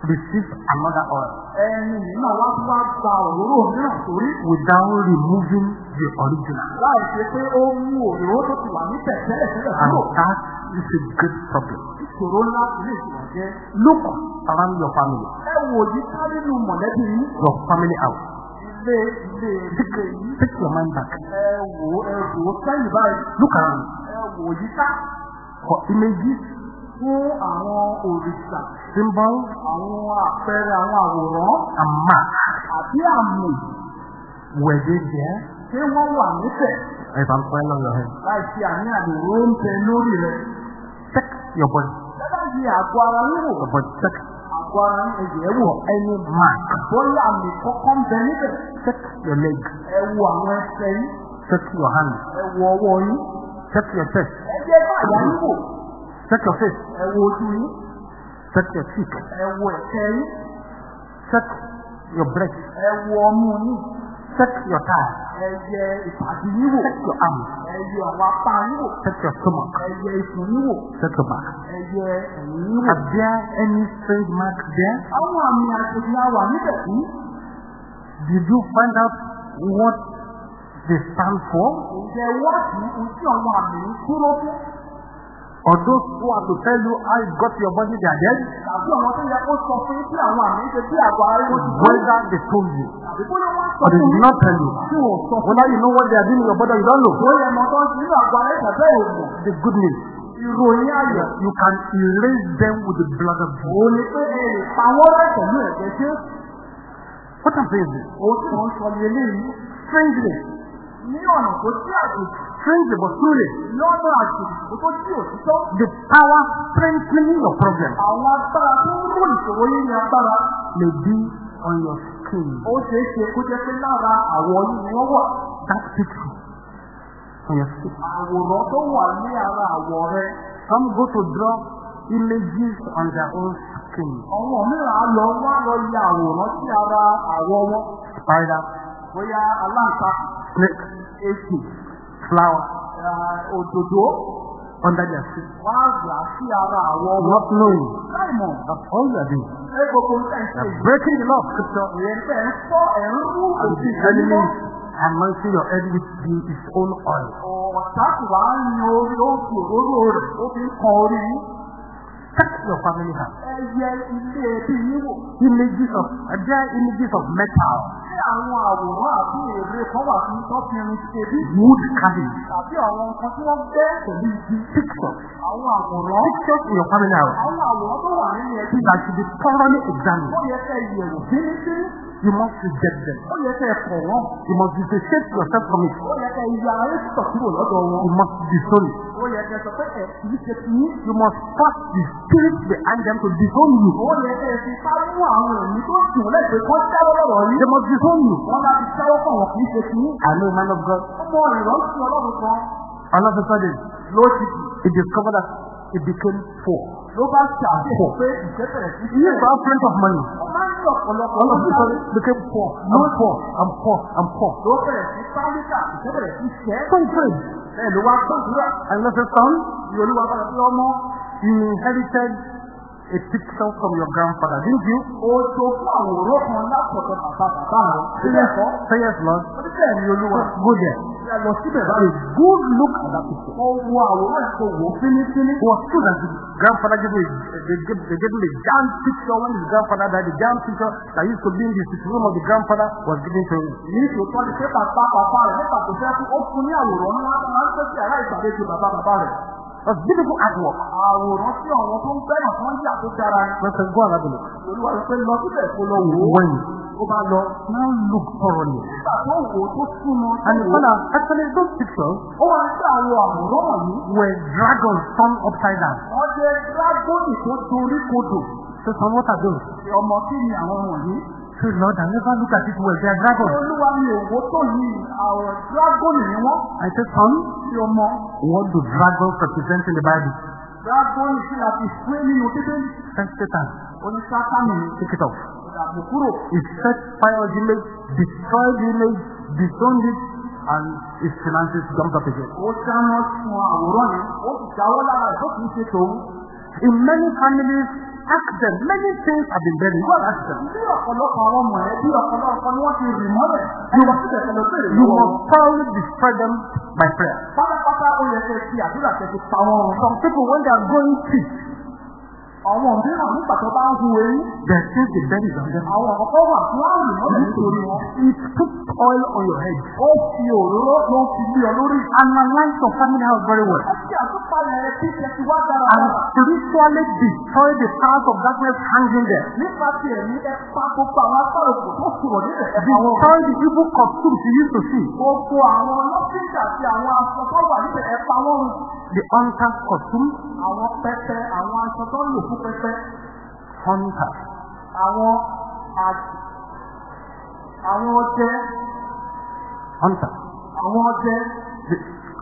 receive another oil. Ẹni nínú àwọn tó bá gba òróró mìíràn sórí. Without removing the original. Láì ṣe pé ó mú òróró tó ti wà ní tẹ̀tẹ̀lẹ̀ tẹ́lẹ̀ kúrò. And that is a great problem. Ìṣòro ńlá ilé ìtura jẹ́. Look around your family. Ẹ wò yí ká nínú mọ̀lẹ́bí yín. Your family out. Ilé ilé ilé yìí. Take your mind back. Ẹ wò ẹ wò sẹ́yìn báyìí. Look around. Ẹ wò yí ká. For images fún àwọn òrìṣà. Symbol. Àwọn àpẹẹrẹ àwọn àwòrán. a mark. Àbí àmì. Were they there? Ṣé wọ́n wà níbẹ̀? If I'm well on your head. Láìsí àmì àdòrò ń bẹ lórí rẹ̀. Check your body. Dábàá di àgọ́ ara wíwò. Your body check. Àgọ́ ara ẹ̀jẹ̀ wò ẹni mark. Bóyá àmì kọ́kọ́ ń bẹ níbẹ̀. Check your leg. Ẹ wo àwọn ẹsẹ̀ yín. Check your hand. Ẹ wo ọwọ́ yín. Check your chest. Ẹ jẹ́ báyà wíwò sẹ́kẹ̀ fèsì ẹwọ ojú your cheek. fìk ẹwọ ẹ̀kẹ́ yìí sẹ́kẹ̀ your breath ẹwọ ọmú yìí sẹ́kẹ̀ your thigh ẹyẹ ìpàdé yìí wò sẹ́kẹ̀ your arm ẹyẹ àwọn apá yìí wò sẹ́kẹ̀ your stomach ẹyẹ ìfún yìí wò sẹ́kẹ̀ back ẹyẹ ẹ̀yìn yìí wò. are there any strange mark there. àwọn àmì àtẹ̀yìn àwà níbẹ̀ kú. did you find out what they stand for. ǹjẹ́ wọ́n ojú àwọn àmì kúrò fún. Or those who are to tell you how you got your money, they are dead. Whether they told you or they did not tell you, whether you know what they are doing in your brother, you don't know. The good news. You can erase them with the blood of Jesus. Òun ni pé What I'm saying is Strangely tangible truly. lọ́dọ̀ àti òtò tí ò títọ́. the power strengthening your problem. àwọn agbára tó ń mú on your skin. ó ṣeé ṣe kó jẹ́ pé lára àwọ̀ yìí ni wọ́n wà. that picture on your skin. àwòrán tó wà ní ara some go to draw images on their own skin. ọ̀wọ́n mìíràn á lọ wá lọ ya àwòrán sí ara àwọ̀ wọn. spider. bóyá aláǹta. snake flower. Eh, òdòdó. Under their feet. Wọ́n á ara àwọn Not knowing. Simon. That's all you're doing. breaking the law of scripture. Ìyẹn pẹ̀ ń Anointing your head with his own oil. Ọ̀tá kìlá ń yan orí ó fi Cut your family house. Images of, there are images of metal. Àwọn àwòrán àti èrè kan wà fún tọ́kìnrin ṣebí. Wood carving. Àbí àwọn nǹkan tí Pictures. Pictures in your family house. Àwọn àwòrán to wà nínú ẹbí. That should be thoroughly examined you must reject them. Ó yẹ kẹ́ ẹ kọ̀ wọ́n. You must dissociate yourself from it. Ó yẹ kẹ́ ìyá rẹ̀ sọ̀ kúrò lọ́dọ̀ wọn. You must disown it. Ó yẹ kẹ́ sọ pé ẹ̀ kìí ṣe kí ní. You must pass the spirit behind them to disown you. Ó yẹ kẹ́ fi sáwọ́ àwọn ẹ̀mí tó sùn lẹ́gbẹ̀ẹ́ kó jáwọ́ lọ́wọ́ yìí. They must disown you. Wọ́n láti jáwọ́ fún wọn kìí ṣe kí ní. I know man of God. Ọmọ ìrọ̀lùsùn ọlọ́run kan. All of a sudden, lóṣìṣì, he discovered that it became poor. Ló bá ṣàkóso pé ìṣẹ́bẹ̀rẹ̀ sí. He is our of money. All of this became poor. I'm poor. I'm poor. I'm poor. Ló bẹ̀rẹ̀ sí Sáyíkà And let us sound. You inherited a picture from your grandfather, didn't you? Ojo fún àwòrán kan látọ̀dọ̀ bàbá bàbá rẹ̀. Sílẹ̀ sọ. Say yes, Lord. Bẹ́ẹ̀ ni Olúwa. Go there. Ìyá lọ síbẹ̀ bá rẹ̀ good look at that picture. Ó wo àwòrán ẹ̀kọ́ wò fínífíní. Was true that the grandfather gave me they gave, they gave me a damn picture when his grandfather died. The damn picture that used to be in the sitting room of the grandfather was given to him. Ní ìṣòtọ́ ni pé bàbá bàbá rẹ̀ nípa tó fẹ́ fún ó fún ní àwòrán ńlá máa ń tẹ́sí àrá ìgbàlejò bàbá bàbá rẹ̀ was beautiful artwork. Àwòrán tí àwọn tó ń bẹ̀rẹ̀ fún ìyá tó dára. Lọ́sẹ̀ gbọ́ arábìnrin. Olúwa ló pé lọ síbẹ̀ kó lọ wò ó. Wẹ́yìn. Ó bá lọ. Now look thoroughly. Nígbà tó wò ó tó súnmọ́. And the father actually those pictures. Ó wá sí àwọn àwòrán wọ̀nyí. Were dragons turned upside down. Wọ́n jẹ́ tó dorí kodò. So some water goes. Ọmọ kí ni àwọn wọ̀nyí? So Lord, I never look at it well. They are dragons. Olúwa mi ò wò tó yìí, àwọn dragon ni wọ́n. I said, son, your mom, what do dragons represent in the Bible? Dragon is like a spray nínú Bíbélì. Send Satan. Oníṣàtàmì. Take it off. Ìdàgbòkúrò. He set fire the image, destroyed the image, disowned it, and his finances jumped up again. Ó dáná sun àwòrán yẹn, ó sì jáwọ́ lára ìdókòwò ṣe tòun. In many families, ask them. Many things have been buried. God ask them. Bí ọ̀pọ̀lọpọ̀ àwọn ọmọ rẹ̀ bí ọ̀pọ̀lọpọ̀ ni wọ́n ti rì mọ́lẹ̀. You must the You must thoroughly destroy them by prayer. Some people when they are going to. Àwọn mìíràn nígbà tó bá ń hu ewu. They take the berries on them. Àwọn ọ̀kọ́ wà fún àrùn náà nítorí wọn. It put oil on your head. Ó fi òróró ló fi lé ọ lórí. Analyze your family house very well. Ó ṣe àtúpalẹ̀ rẹ̀ tí ìṣẹ́ ti wá dára. And spiritually destroy the powers of darkness hanging there. Nípa ti ẹ̀mí ẹ̀pá gbogbo àwọn agbáròkò tó sùrọ̀ nílẹ̀. Destroy the evil costume. you used to see. Gbogbo àwọn lọ́sídà àti àwọn aṣọ tó wà níbẹ̀ ẹ̀pá wọn. The hunter's costume. Àwọn pẹpẹ àwọn aṣọ tó lò ojú pẹpẹ. hunter. àwọn àti àwọn ọdẹ. hunter. àwọn ọdẹ. the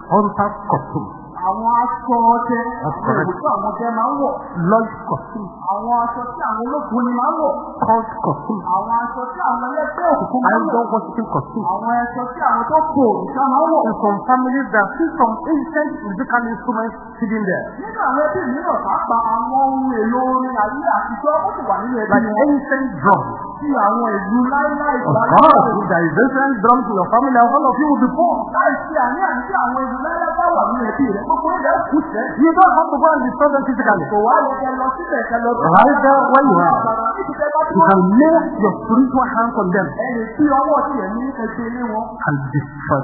hunter's costume. Àwọn aṣọ ọdẹ. Ọkọ rẹ̀. Ìbùkún àwọn ọdẹ máa ń wọ̀. Lodge costume. Àwọn aṣọ tí àwọn ológun ni máa ń wọ̀. Cult costume. Àwọn aṣọ tí àwọn ẹlẹ́gbẹ́ òkùnkùn máa ń wọ̀. Idol worshiping costume. Àwọn aṣọ tí àwọn tó kò ìta máa ń wọ̀. In some families that see some ancient musical instruments sitting there. Nínú àwọn ẹbí mìíràn pàápàá àwọn ohun èlò orin àyè àtijọ́ ó ti wà nínú ẹbí Like ancient drums. Ti àwọn ìlú láíláí ìgbàlódé. Of course, if there is ancient drums in your family, all of you will be poor. Láìsí àní àti àwọn ìlú láíláí bá wà nínú ẹbí rẹ̀ gbogbo ẹ̀dá kù sẹ́. You don't have to go and disturb them physically. Kò wá lọ kẹ lọ síbẹ̀ kẹ lọ. Right there where you are. You can lay your spiritual hands on them. Ẹni tí ọwọ́ ti yẹ ní ẹgbẹ́ ilé wọn. And destroy them.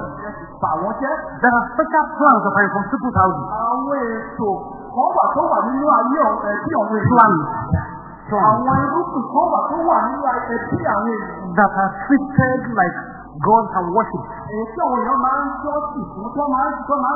Fàwọn jẹ́. There are special plans of our from people's houses. Àwọn ètò kan wà tó wà nínú ayé ẹbí ọ̀hún. Plans. Àwọn irúgbìn kan wà tó wà nínú ẹbí àwọn èèyàn. That are treated like God and worship. Èyí tí àwọn èèyàn máa ń ṣọ́ọ̀ṣì fún tó máa ń tó máa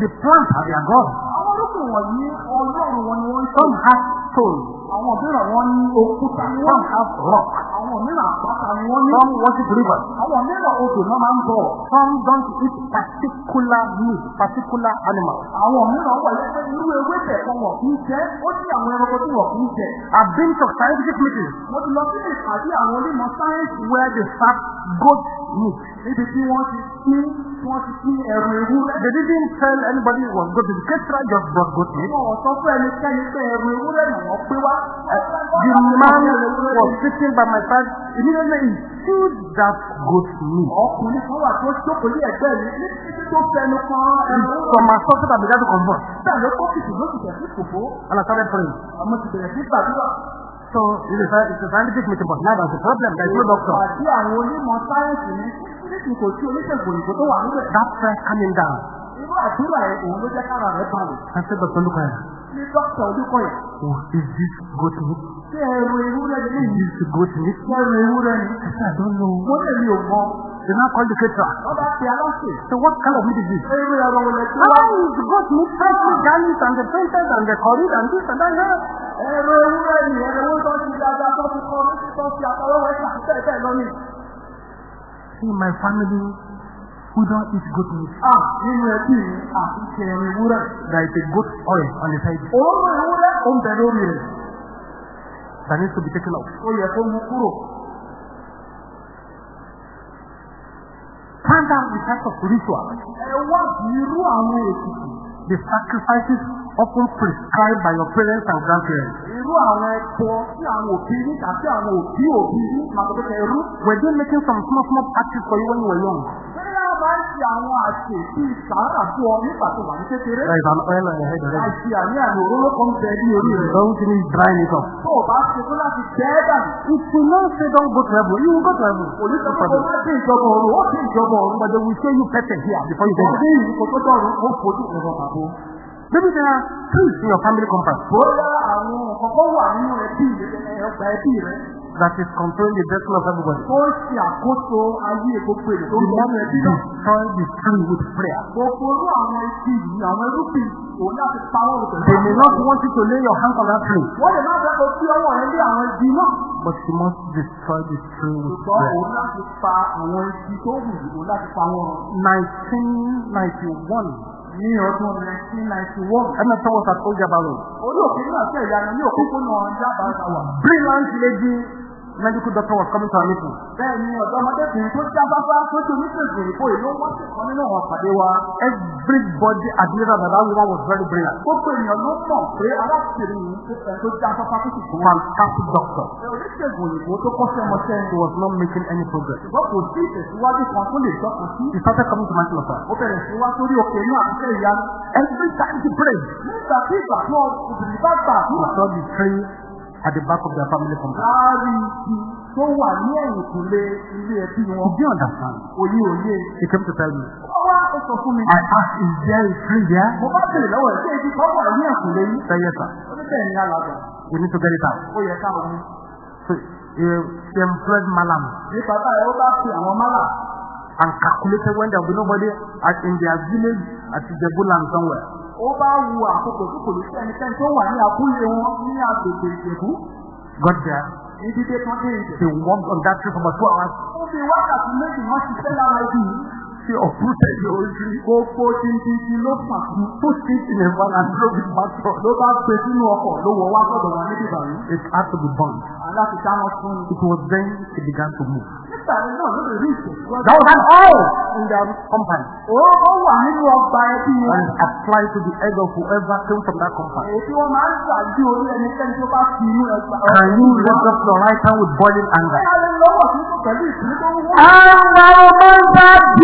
The plants are their God. Àwọn olókùn wọ̀nyí ọlọ́run wọn ni wọ́n ń ṣe. Some have stone. Àwọn mìíràn wọ́n ní òkúta. Some have rock. Àwọn mìíràn àpáta ni wọ́n ní. Some worship rivers. Àwọn mìíràn odò náà máa ń bọ̀. Some don't eat particular meat, particular animal. Àwọn mìíràn wọ̀ lẹ́gbẹ̀ẹ́ irú ewu ẹ̀fẹ̀ kan wọ̀ kí ń jẹ́, ó ní àwọn ẹranko tí wọ̀ kí ń jẹ. I've been to scientific meetings. Mo ti lọ sí ìpàdé àwọn onímọ̀ sáyẹ́ǹsì where they serve goat meat. Níbi tí wọ́n ti pín wọ́n ti pín ẹ̀rù ewúrẹ́. They didn't tell anybody it was goat meat. The caterer just brought goat meat. Wọ́n sọ fún ẹnikẹ́ni pé ẹ̀rù ewúrẹ́ nà wọ́n pé wá. The man was sitting by my side. Immediately stood that goat meat. Ọkùnrin kan wà tó jókòó ní ẹgbẹ́ mi ní títí tó fẹnu kan ẹnu. From my sources I began to convert. Bẹ́ẹ̀ ló kọ́ kìtì ló ti tẹ̀ sí kòkó. And I started praying. Àmọ́ ti bẹ̀rẹ̀ sí gbàdúrà. So it is a, it is a scientific meeting but now that's a problem. There is no doctor. Àti àwọn onímọ̀ sáyẹ́nsì ní kò sí oníṣègùn òyìnbó tó wà níbẹ̀. That prayer coming down. Irú àdúrà yẹn òun ló jẹ́ kára rẹ̀ balẹ̀. Kàṣẹ́ dọ̀tọ̀ olúkọ yẹn. Ní dọ́kítà olúkọ yẹn. Oh, Wò is this goat meat? Ṣé ẹrù ewúrẹ́ ni? Is this goat meat? Ṣé ẹrù ewúrẹ́ ni? I said I don't know. Wọ́n lè mi ò mọ. They now call the caterer. Ọba ti aláṣẹ. So what kind of meat is this? Ẹrù ẹ̀rọ wọlé tí wọ́n. How is goat meat freshly garnished and the painted and the curried and this and that? Ẹrù ewúrẹ́ ni ẹrù owó tó ti dáadáa tó ti kọ́ tó ti àtọwọ́wọ́ ẹ̀ who don't eat goat meat. Ah, nínú ẹbí mi, àtúnṣe ẹni wúrà. There is a goat oil on the side. Òórùn ìwúrẹ́. Ó ń bẹ lórí rẹ̀. That needs to be taken off. Oh yeah, kó mú kúrò. Calm down in type of ritual. Eh, what? Ẹ wá irú àwọn it. The sacrifices often prescribed by your parents and grandparents. Irú àwọn ẹ̀kọ́ tí àwọn òbí ní àti àwọn òbí òbí ní Were they making some small small patches for you when you were young? máa ń ṣe àwọn àṣẹ tí ìsàárà fún ọ nígbà tó wà ní kékeré. Ẹ ìfàmì ọ̀yẹ́lá ẹ̀ ẹ̀ dẹ̀rẹ́. Àṣì àní àmì òróró kan bẹ ní orí rẹ̀. Don't really dry it up. Tó o bá ṣe tó láti jẹ́ ẹ́ dànù. If you no say don't go travel, heaven, you go travel. heaven. Olùsọ̀rọ̀ kò máa dé ìjọba ọ̀run, ó dé ìjọba ọ̀run, but they will say you better here before you go. Ọdún yìí kò tó tọrọ, ó fojú ọ̀rọ̀ bàbá. Maybe there are trees in your family compound. Bóyá àwọn ọ̀kọ̀ọ̀kọ̀ wà nínú ẹbí rẹ̀, ọgbà ẹbí rẹ̀ that is contained in the vessel of everybody. Ó ṣe àkóso ayé gbogbo èdè tó ń bọ̀ ẹbí náà. Destroy the tree with prayer. Gbogbo àwọn ẹbí yìí, àwọn irúgbìn òun láti pawọ́ rẹ̀. They may not want you to lay your hand on that tree. Wọ́n lè má bẹ́ẹ̀ sí ọwọ́ rẹ̀ àwọn ẹbí náà. But you must destroy the tree with prayer. Ṣùgbọ́n òun láti pa àwọn ẹbí tó wù ú láti pa wọn. Nineteen ninety one ní ọdún 1991. Emerson was at Old Jaba Road. Olóòfin náà ṣe ìyanu ní òpópónà Jaba Road. Brilliant lady medical doctor was coming to our meeting. Bẹ́ẹ̀ni ọ̀dọ́ ọmọdékùnrin tó já fáfá tó tó ní tètè ìbò ìlú wọ́n sì kan nínú ọ̀hún pàdé wa. Everybody admitted that that woman was very brilliant. Gbogbo ènìyàn ló mọ̀ pé arákùnrin yìí tó já fáfá tó sì fún wa. Fantastic doctor. Oníṣègùn òyìnbó tó kọ́ sí ọmọṣẹ́ he was not making any progress. Ṣùgbọ́n kò sí ìtẹ̀síwájú kan tó lè dọ́kun sí. He started coming to my class. Ó bẹ̀rẹ̀ sí wá sórí òkè inú àṣẹ ìyá. Every time he prayed. Nígbà tí ìgbà náà òbí bá gbà. Màtọ́ di three at the back of their family compound. Láàárín you understand? He came to tell me. I asked is there a tree there? Mo bá bèrè lọ́wọ́ We need to get it out. So he employed Malam. And calculated when there will be nobody at in their village at Ijebu land somewhere ó bá wu àkókò tí kò ní sí ẹnikẹ́ni tó wà ní abúlé wọn ní agbègbè ìjẹ̀bú. God there. Ibi dé kan dé ìjẹ̀bú. They worked on that tree for about two hours. Ó fi wákàtí méjì wọ́n ṣiṣẹ́ lára ibi tí ọ̀kúrútẹ̀ yóò rí. Gbogbo dindindin ló fàkún tó ti tilẹ̀ balà lórí pàtó. Ló bá gbé sínú ọkọ̀ ló wọ wá sọ̀dọ̀ wa níbi ìbàrí. It had to be burned. Aláfi ká wọn fún un. It was then it began to move. That was an oil in their company. Ó ó wà nínú ọgbà ẹbí And it applied to the head of whoever came from that company. Èyí wọ́n máa ń ṣàjú orí ẹnikẹ́ni tó bá fi inú ẹgbà. Can you lift up your right hand with boiling anger? Ẹ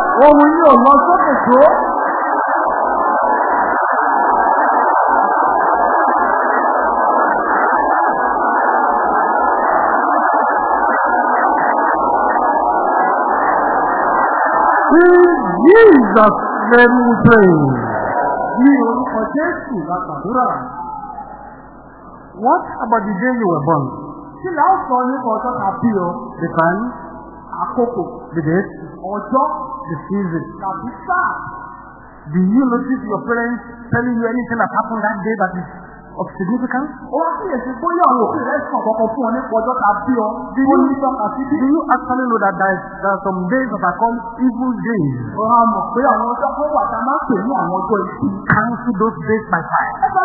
ohun yìí ò lọ sókè tó. In Jesus' name we pray. Ní orúkọ Jésù la gbàdúrà. What about the day you were born? Kí la ó sọ nípa ọjọ́ tàbí ọ? The time. Àkókò. The date. Ọjọ́ the season. Now be Do you notice your parents telling you anything that happened that day that is of significance? Oh, do you do you actually know that there, is, there are some days that are called evil days? Oh, Ọ̀rọ̀ a mọ̀ Cancel those days by fire. Do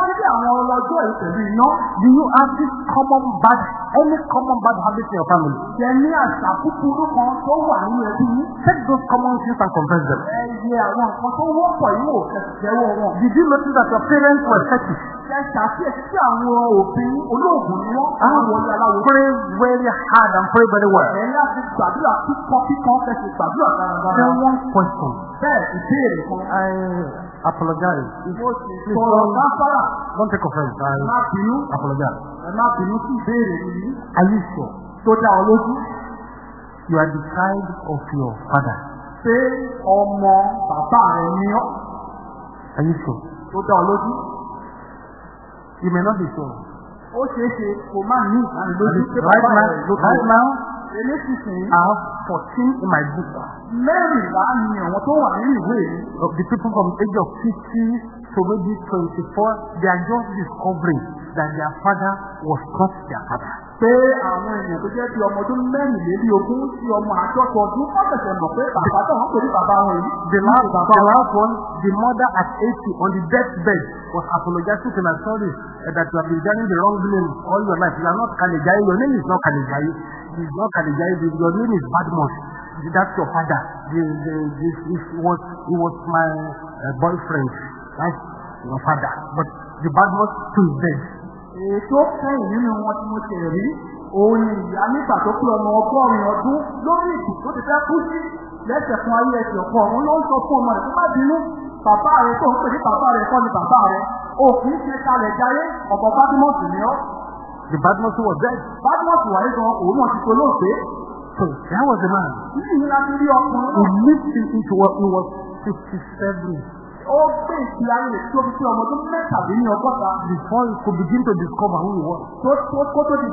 you have this common bad any common bad habits in your family. Yẹ̀ni àṣà kúkúrú kan tó wà nínú ẹbí yìí. Take those common sins and confess them. Ẹyẹ àwọn nǹkan tó wọ́pọ̀ yìí wò kẹ̀kẹ́wọ́ wọn. Did you notice that your parents were fetish? Ṣé ah, Pray very hard and pray very well. Ẹ̀yin àti gbàdúrà one question? I apologize. Don't take offense. I apologize. Are you sure? Tó dá You are the child of your father. Say ọmọ bàbá rẹ̀ ni ọ́? Are you sure? Tó dá You may not be sure. Ó ṣeé ṣe kò má ní ìdánilójú. Right now, right now, I have fourteen in my book. mẹ́rìnlá ni àwọn tó wà nínú ìwé yìí. the people from age of fifty to maybe twenty-four they are just discovering that their father was not their father. pé àwọn èèyàn tó jẹ́ bí ọmọ ọdún mẹ́rìnlélí ogún sí ọmọ àjọpọ̀ ọdún kọ́sẹ̀sẹ̀ mọ̀ pé bàbá tó wọ́n pè bàbá wọn yìí. the last the last one the mother at eighty on the deathbed was apologizing to my sorry uh, eh, that you have been joining the wrong name all your life you are not Kalejayi your name is not Kalejayi you is not Kalejayi your name is Badmus. Amos, that's your father. This, this, this was, he was my uh, boyfriend. That's your father. But the bad was to bed. Èso kẹ́yìn nínú wọn tí mo ṣe rí, òun ni ìyá nígbà tó pé ọmọ ọgọ́rin ọdún lórí ìtì tó ti fẹ́ kú sí lẹ́sẹ̀ fún ayé ẹsẹ̀ ọ̀pọ̀ òun ló ń sọ fún ọmọ rẹ̀ tó má bínú. Bàbá rẹ̀ tó ń pè ní bàbá rẹ̀ kọ́ ni bàbá rẹ̀. Òkú ṣe kalẹ̀ jayé, ọ̀bọ̀ Bádúmọ̀sì ni ọ́. The Bádúmọ̀sì was dead. Bádúmọ̀sì wà nígbà òun náà ti polóògbé faith. That was the man. He lifted into what he was fifty-seven. gbé ìsìn ayé rẹ̀ before you could begin to discover who he was. tó tó kó tó di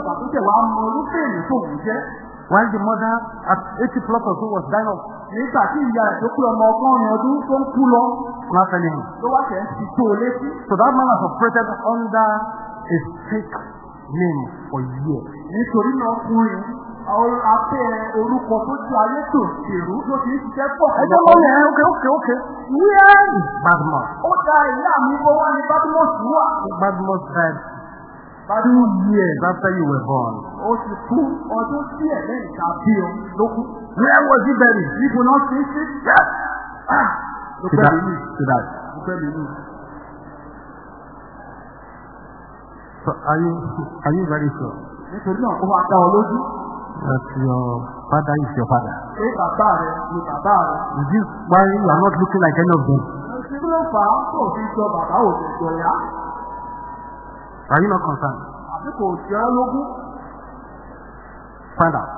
while the mother at eighty plus or so was dying of. so that man has operated under a fake name for years. nítorí náà kúrin abẹ́ orúkọ tó ju ayé tò ṣèrú ló ti ń ṣiṣẹ́ pọ̀. ẹjọ́ wọn yẹn ókè ókè ókè wíyá Badmus. ó da ìyá mi bó wá ní Badmus wà. Badmus died two years after you were born. ó ti kú ọdún díẹ̀ lẹ́yìn tá bí ọ ló where was he buried? ibo náà ti ń ṣe. ló ah, pẹ́ mi nù. ló pẹ́ So are you are you very sure? Nítorí náà, ó máa dá ọ lójú. That's your father is your father. Ṣé bàbá rẹ̀ ni bàbá rẹ̀? Is this why you are not looking like any of them? Ṣé ló fà á kò fi jọ bàbá ò jọ yá? Are you not concerned? Àti kò jẹ́ lógún. Find out.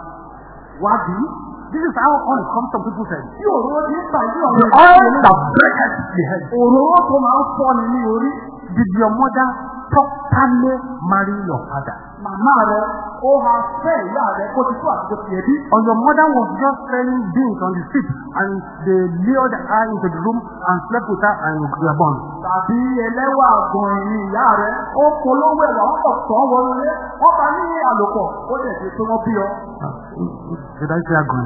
Wádìí. This is how all comes from people's head. Tí òróró ti ń gbà ní ọ̀rọ̀ ìgbà yẹn. The oil that breaketh the head. Òróró tó máa ń fọ́ ni ní orí. Did your mother properly marry your father? màmá rẹ ó ha fẹ́ ìyá rẹ kó ti tó àtijọ́ ti ẹbí. or your mother was just selling beans on the street and they lured her into the room and slept with her and they are born. tàbí ẹlẹ́wà gan-an ni ìyá rẹ ó polówó ẹ̀ lọ́wọ́ pọ̀ tán wọlé lé wọ́n bá ní àlòpọ̀ ó lè ṣe tó wọ́n bí ọ. did I say agan?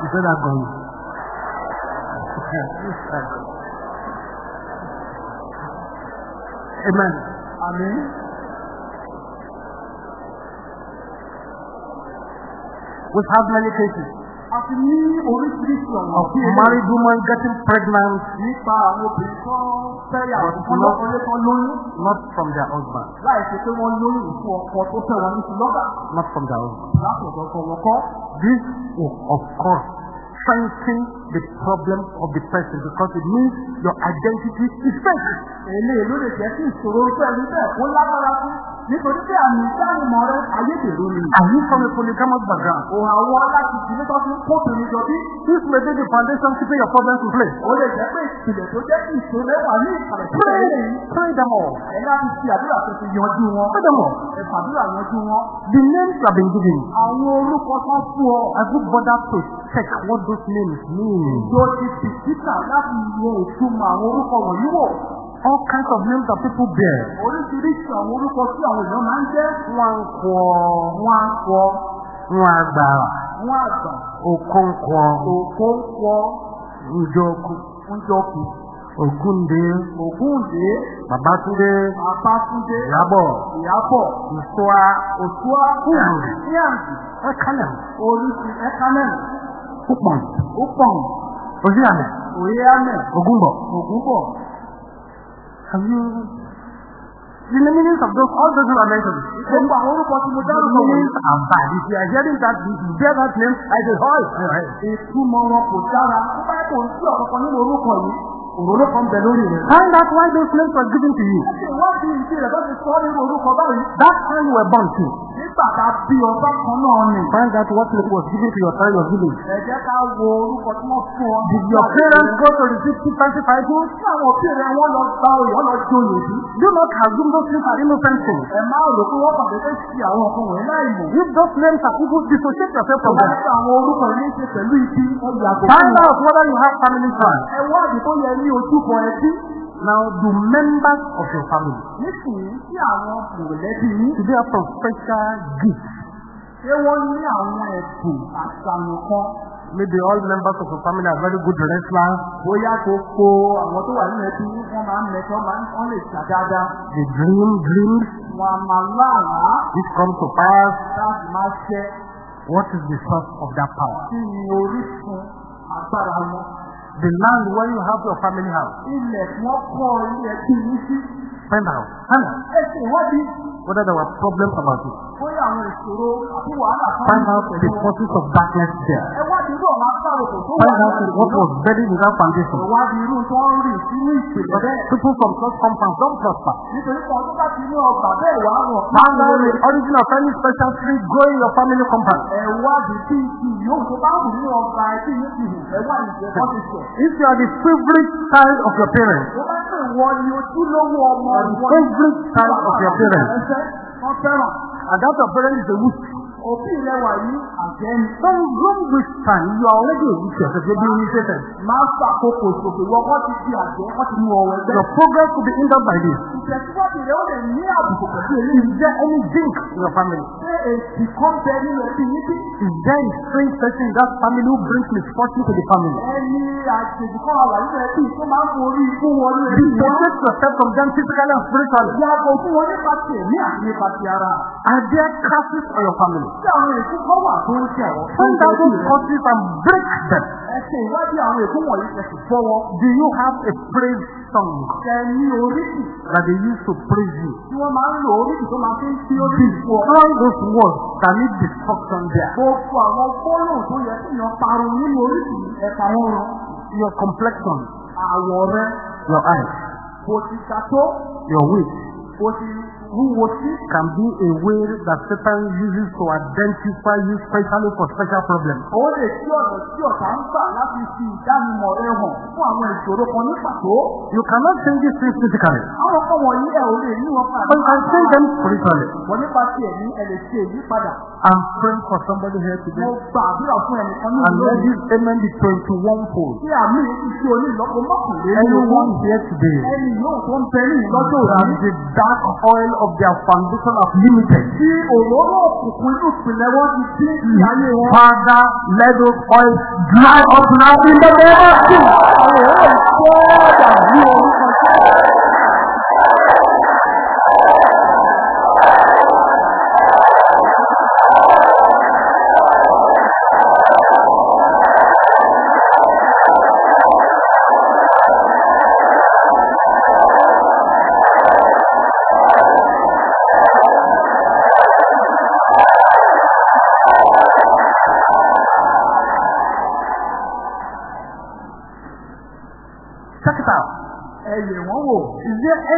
you said agan. Amen. Àmín. We have many cases. Àti ní oríṣiríṣi ọ̀nà. Of married woman getting pregnant. Nípa àwọn obìnrin kan fẹ́yà ọ̀dọ́kọ̀lé kan lóyún. Not from their husband. Láì ṣe pé wọ́n lóyún fún ọkọ tó fẹ́ wọn ní ti lọ́gà. Not from their husband. Látọ̀dọ̀ ọkọ wọn kọ́. This will of course strengthen the problem of the person because it means your identity is fake. Èlé ló lè jẹ́ kí ìṣòro pẹ̀lú bẹ́ẹ̀ kó lágbára fún. Nítorí pé àmì ìdánimọ̀ rẹ ayédèrú ni. Àyè from a polygamous background. Òhà wọ láti ìdílé tó fi ń kó jọ bí. This may be the foundation to pay your problems to play? Ó lè jẹ́ pé ìpìlẹ̀ tó jẹ́ kí ìṣòro wà ní ìkàlẹ̀ tó lè ní. Pray them all. Ẹ láti fi àdúrà tó ti yanjú wọn. Pray them all. Ẹ fàdúrà yanjú wọn. The names have been given. Àwọn orúkọ I would bother to check these names mean. Ìjọ ti pìtítà láti yẹ ìtumọ̀ àwọn orúkọ wọ̀nyí wò. All kinds of names that people bear. Oríṣiríṣi àwọn orúkọ tí àwọn èèyàn máa ń jẹ́. Wọ́n ń kọ́. Wọ́n ń kọ́. Wọ́n agbára. Upon. Upon. Ojiame. Ojiame. Ogumbo. Ogumbo. Have you... In the meanings of those, all those who are mentioned, Ogumbo, The meanings are bad. If you are hearing that, if you bear that name, I say, Hoi. Ètú mọ̀rọ̀ kò dára. Ó bá kò ń sí ọ̀kọ̀ọ̀kan nínú orúkọ yìí. Òróró kan bẹ̀ lórí rẹ̀. And that's why those names were given to you. That's why you were born to nígbà bí ọba kan náà ni. find out what it was given to your child or given. ẹ ká wo orúkọ tí wọ́n fún ọ. did your parents go to the two twenty five goals. ṣé àwọn òbí rẹ wọ́n lọ gba oyè wọ́n lọ jó lòdì. do not assume those things are innocent things. ẹ máa rò pé wọ́n pàdé fẹ́ ṣe àwọn ọkọ láì mọ̀. if those names are people dissociate yourself from them. láti àwọn orúkọ yìí ṣe pẹ̀lú ibi. find out whether you have family time. ẹ wá àbíkó yẹ ní ojú kan ẹbí. Now the members of your family. Nísìnyí tí àwọn mọ̀lẹ́bí yín. To be a professional gift. Ṣé wọ́n ní àwọn ẹ̀bùn àṣàyàn kan? Maybe all members of your family are very good wrestlers. Bóyá tó kó àwọn tó wà nínú ẹbí wọ́n máa ń mẹ́tọ́ máa ń The dream dreams. Wà máa This comes to pass. What is the source of that power? Kí ni orísun agbára wọn? The land where you have your family house. Ilẹ̀ wọ́n kọ́ ilẹ̀ tí yín sí. Find out. Hannah. Ẹ̀sìn ìwádìí. Whether there were problems about it. Find out the causes of darkness there. Find out what was buried without foundation. Ẹ̀wádìí irú tó ń People from such compounds don't prosper. Nítorí Find out the origin of any special tree growing your family compound. If you are the favorite child of your parents. On every side of your parents. And that of parents is a wish òbí rẹ̀ wà again? àjẹ́ni. From whom this time you are already a witness of your being initiated. Máa ṣàkókò ìṣòkè wọ What is fi àjẹ́ wọ́n ti mú ọwọ́ Your progress will be hindered by this. Is there any zinc in your family? Is there a strange person in that family who brings misfortune to the family? Ẹni àjèjì kan wà nínú ẹbí tó máa ń forí ikú wọlé ẹbí. Dissociate yourself from them physically and spiritually. Yàgò fún wọn nípa tiẹ̀ ní àti nípa ti ara. Are there curses on your family? tí àwọn èkó kan wà tó ń ṣe and break them. Ẹ ṣe ìwádìí àwọn Do you have a praise song? Ṣé ní oríṣi? That they use to praise you. Tí wọ́n máa ń lo oríṣi tó máa fi ń All those words can need destruction there. Gbogbo àwọn Your complexion. Your eyes. Your weight. Kò ti Who watches can be a way that Satan uses to identify you specially for special problems. Ó lè tí ọ̀nà tí ọ̀tá ń gbà láti fi ìdánimọ̀ rẹ hàn fún àwọn ìṣòro kan ní pàtó. You cannot change these things physically. Àwọn kan wọ̀nyí ẹ̀ ò lè ní wọn you can change them spiritually. Wọ́n nípa ti ẹ̀mí ẹ̀ lè ṣe èyí I'm praying for somebody here today. And let this amen be twenty-one fold. Bí àmì ìṣe onílọ́pọ̀ mọ́kànlélógún. Anyone here today. Ẹni yóò tó ń That is the dark oil of of their foundation of limited. Tí òróró òkùnkùn inú ìpìlẹ̀ wọn ti dín ìyáyé wọn. Father let those oils dry up now in the name of Jesus.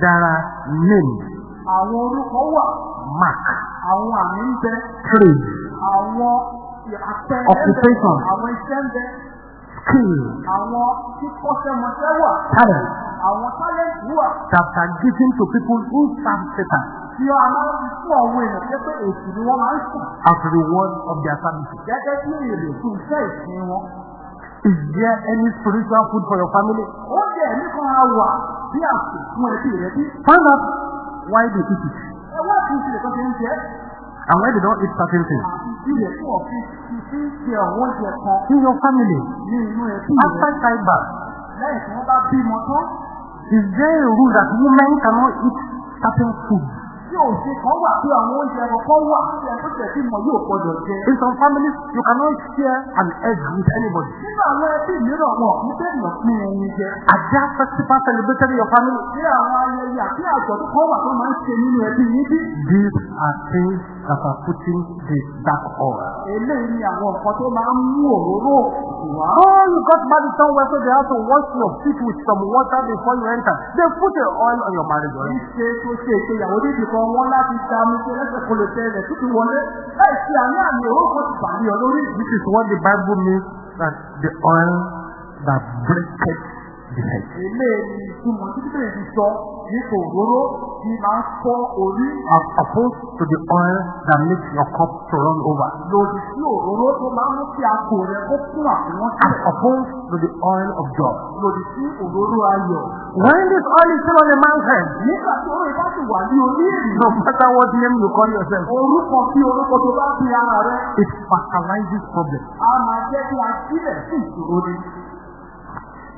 There are names. Àwọn orúkọ wà. Mark. Àwọn àmì ń bẹ. Trade. Àwọn àpẹẹrẹ. Occupation. Àwọn iṣẹ́ ń bẹ. Skill. Àwọn kíkọ́ṣẹ́mọṣẹ́ wà. Talent. Àwọn talent wà. That are given to people who serve Satan. Tí a máa ń fún àwọn èèyàn pé pé èsì ni wọ́n máa ń sùn. As reward of their service. Gẹ́gẹ́ bí èrè fún iṣẹ́ ìsìn wọn. Is there any spiritual food for your family? Ó jẹ́ ẹ̀mí kan á wà bí àpò fún ẹbí rẹ bí. Find out why they eat it. Ẹ wá kí n ṣe ìtọ́jú oúnjẹ. And why they don't eat certain things. Ìdílé fún ọ̀fin ti fi ṣe ọ̀wọ́n In your family. After childbirth. Lẹ́yìn tí wọ́n bá bímọ Is there a rule that women cannot eat certain food? In some families, you cannot share an egg with anybody. Nínú àwọn ẹbí mìíràn wọn, mo festival celebrated in your family. These are things that are putting the dark on. Eléyìí Oh, you got married somewhere so they have to wash your feet with some water before you enter. They put the oil on your marriage. Ṣé ọ̀rọ̀ wọn láti ta mi ṣe lẹ́sẹ̀ kò lè tẹ̀lé tó ti wọlé láì sí àmì àmì òun ti pàdé ọ lórí. This is what the Bible means that the oil that breaketh Ilé ìtumọ̀ tí bíbélì ti sọ ní òróró ti máa fọ́ orí. As opposed to the oil that makes your cup to run over. Lòdì sí òróró tó máa mú kí àpò rẹ̀ kó fún àfihàn sílẹ̀. As opposed to the oil of joy. Lòdì sí òróró ayọ̀. When this oil is still on a mountain. Nígbà tí orí bá ti wà ní orí èyí. No matter what name you call yourself. Orúkọ bí orúkọ tó bá fi ara rẹ̀. It fertilizes problems. A máa jẹ́ kí a sílẹ̀ sí ìṣòro ni.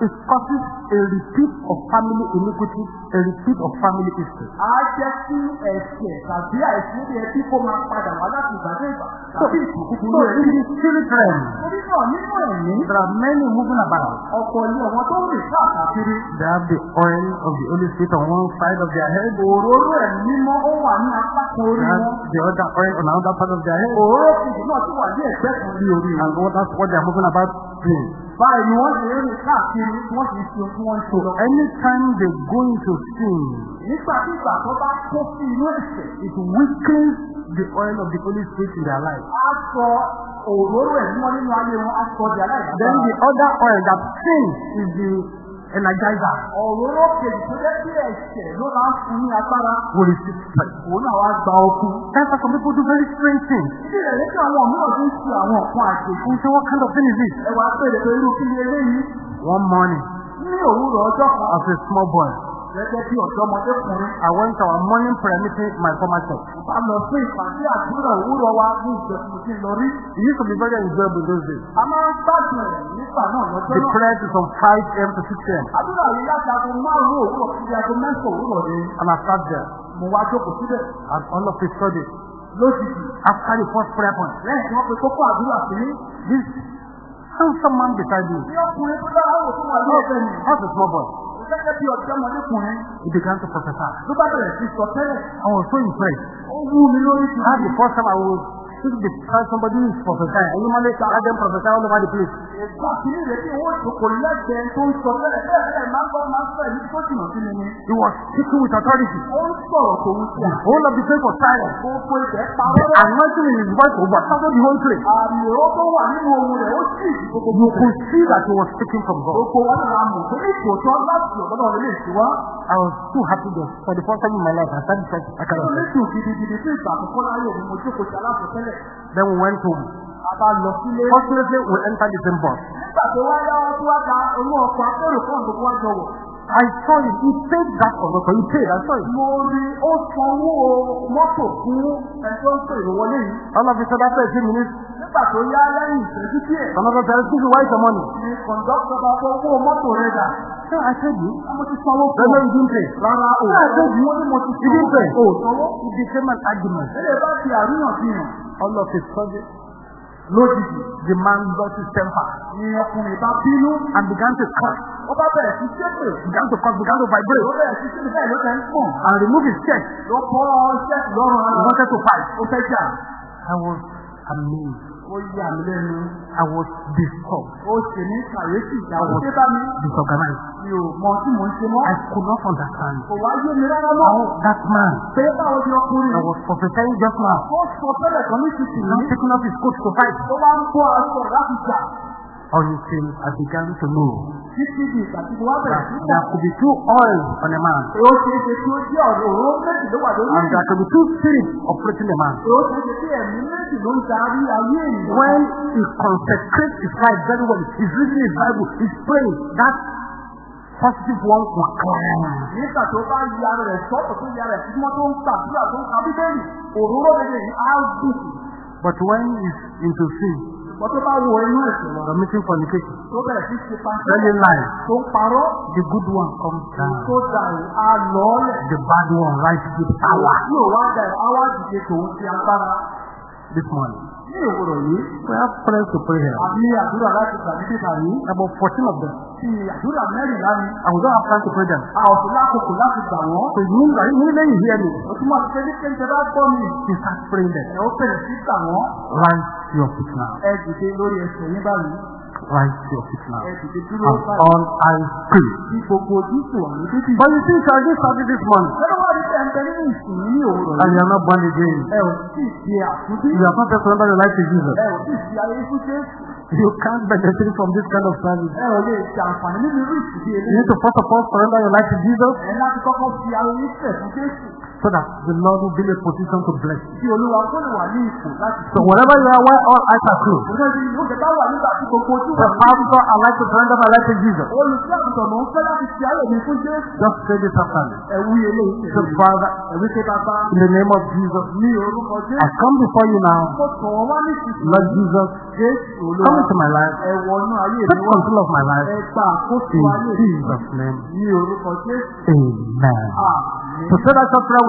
it causes a repeat of family iniquity, a repeat of family history. A jẹ́ kí ẹ̀ṣẹ̀ tàbí àìsí ní ẹbí kó máa padà wá láti ìgbàdé ìgbà. So so in the children. Onígbà nínú There are many moving about. Ọ̀pọ̀ ni ọ̀wọ́n tó ń rìn káàkiri. They have the oil of the Holy Spirit on one side of their head. Òróró ẹ̀mí The other oil on another part of their head. Òróró kejì náà ti wà ní And that's what they are moving about doing. Báyìí ni wọ́n ṣe rìn káàkiri wọ́n sì ṣe fún wọn ṣe Anytime they go into sin. Nígbàkígbà tó bá kó sí inú ẹ̀ṣẹ̀. It weakens the oil of the Holy Spirit in their life. A sọ òróró ẹ̀ mọ́ nínú ayé wọn, a sọ di aláìsàn. Then the other oil that sin is the energizer. ọ̀rọ̀ kejì tó jẹ́ bí ẹ̀ṣẹ̀ ló máa ń fún ní agbára. wò lè ṣe pẹ̀lú. òun náà wá gba okun. ẹ sọ fún mi kó do very strange things. bí ẹ̀rẹ́ tí àwọn mìíràn ti ń ṣe àwọn ọ̀pọ̀ àjò. ń ṣe what kind of thing is this. ẹ wàá pèrè pé irú kí ni eléyìí. one morning. ní òwúrọ̀ ọjọ́ kan. as a small boy. Gẹ́gẹ́ bí ọ̀dọ́mọdékùnrin, I went to our morning prayer meeting my former church. Bá lọ sí ìpàdé àdúrà òwúrọ̀ wa ní ìjọsìn lọ rí. It used to be very enjoyable those days. A máa ń gbàgbé nípa náà lọ́jọ́ náà. The prayer is from five a.m. to six a.m. Àdúrà yìí láti aago márùn-ún òwúrọ̀ sí aago mẹ́sàn-án òwúrọ̀ ni. And I sat there. Mo wá jókòó síbẹ̀. And all of a sudden, lójijì, after the first prayer point, lẹ́yìn tí wọ́n pe kókó àdúrà sí this handsome man beside me. Bí ọkùnrin small boy gẹ́gẹ́ bí ọ̀sẹ̀ ọmọdékùnrin. He began to prophesy. Ló bá bẹ̀rẹ̀ sí sọ tẹ́lẹ̀, I was so impressed. Ó wú mi lórí. That's the first time I was should describe somebody who is prophesying. Any man later had them prophesy all over the place. He was speaking with authority. All of the place was silent. The anointing in his voice overshadowed the whole place. You could see that he was speaking from God. I was too happy there. For the first time in my life, I started to I can Then we went home. Fortunately, we entered the same bus. I saw him. He paid that for conductor. He paid. I saw him. Mo rí ó sanwó mọ́tò fún ẹjọ́ tó ìrọ̀wọlé yìí. All of a sudden after a few minutes. Nígbà tó yá lẹ́yìn ìṣẹ́jú díẹ̀. Another person give you why money. The conductor bá fọ owó mọ́tò rẹ̀ dà. Ṣé I said you? Mo ti sanwó fún ọ. Bẹ́ẹ̀ ni you pay. Rárá o. Ṣé I said you? Mo ní mo ti sanwó. You didn't pay. O sanwó. It became an argument. Ṣé lè bá fi àríyàn all of a sudden, lójijì the man got his temper. ní ọkùnrin bá bínú and began to cut. ó bá bẹ̀rẹ̀ sí ṣépè. began to curse began to vibrate. ó bẹ̀rẹ̀ sí ṣépè bẹ́ẹ̀ ló tẹ̀ ń pọ̀. and remove his chest. ló pọ́ chest lọ́rùn he wanted to fight. ó fẹ́ jà. I was amazed ó yà mí lẹ́nu. I was disturbed. ó ṣe ní kàyéfì. I was disorganized. mi ò mọ tí mò ń ṣe mọ́. I could not understand. kò wá yé mi rárá mọ́. how that man. pé báwo ni ọkùnrin. I was prophesying just now. ó sọ fẹ́rẹ̀ kan ní sísìn. he was taking off his coat to fight. ó máa ń kó aṣọ láti jà until I began to move. Títí There could be two oils on a man. And there could be two spirits operating the man. When he consecrates his life very well, he's reading his Bible, he's praying, that positive one will climb. But when he's into sin, Wọ́n tó bá wọ inú ẹ̀sìn wọn. Committing fornication. Tó bẹ̀rẹ̀ sí ṣe pàṣẹ. Telling lies. Tó The good one comes down. Tó dà ẹ̀ á lọ The bad one rises. to power. Yóò wá dà ẹ̀ á wá dìde tòun This morning ní òwúrọ̀ yìí. prayer friends to pray here. àbí àdúrà láti tàbí títà yìí. about fourteen of them. ti àdúrà mẹ́rìnlá ni. and we don't have time to pray them. a ò sí lákòókò láti gbà wọ́n. so you mean that you mean lẹ́yìn here ni. o túmọ̀ sí pé you start praying them. ẹ ó bẹ̀rẹ̀ sí gbà wọ́n. rise to your feet now. ẹ Righteousness. of and all I pray. But you see, I just this morning. And you are not born again. You have not just your life to Jesus. You can't benefit from this kind of service. You need to first of all surrender your life to Jesus so that the Lord will be in a position to bless you. So wherever you are, where all eyes are closed, the pastor, I like to surrender my life to Jesus. Just say this after me. Say, Father, in the name of Jesus, I come before you now. Lord Jesus, come into my life. Take control of my life. In Jesus' name. Amen. So say that prayer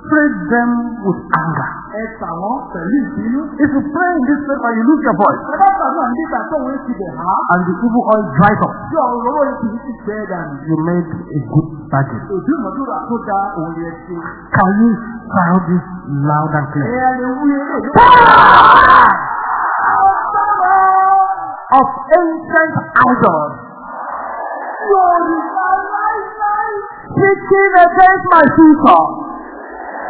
spread them with anger. Ẹ tà wọ́n If you pray in this prayer you lose your voice. And the evil oil dries up. Bí ọ̀rọ̀ lọ́wọ́ yìí kìí ti gbẹ́ dànù. You made a good bargain. Can you sound this loud and clear? Ẹ lè wú eré ìlú. Ah! Of ancient idols. Yorùbá against my future.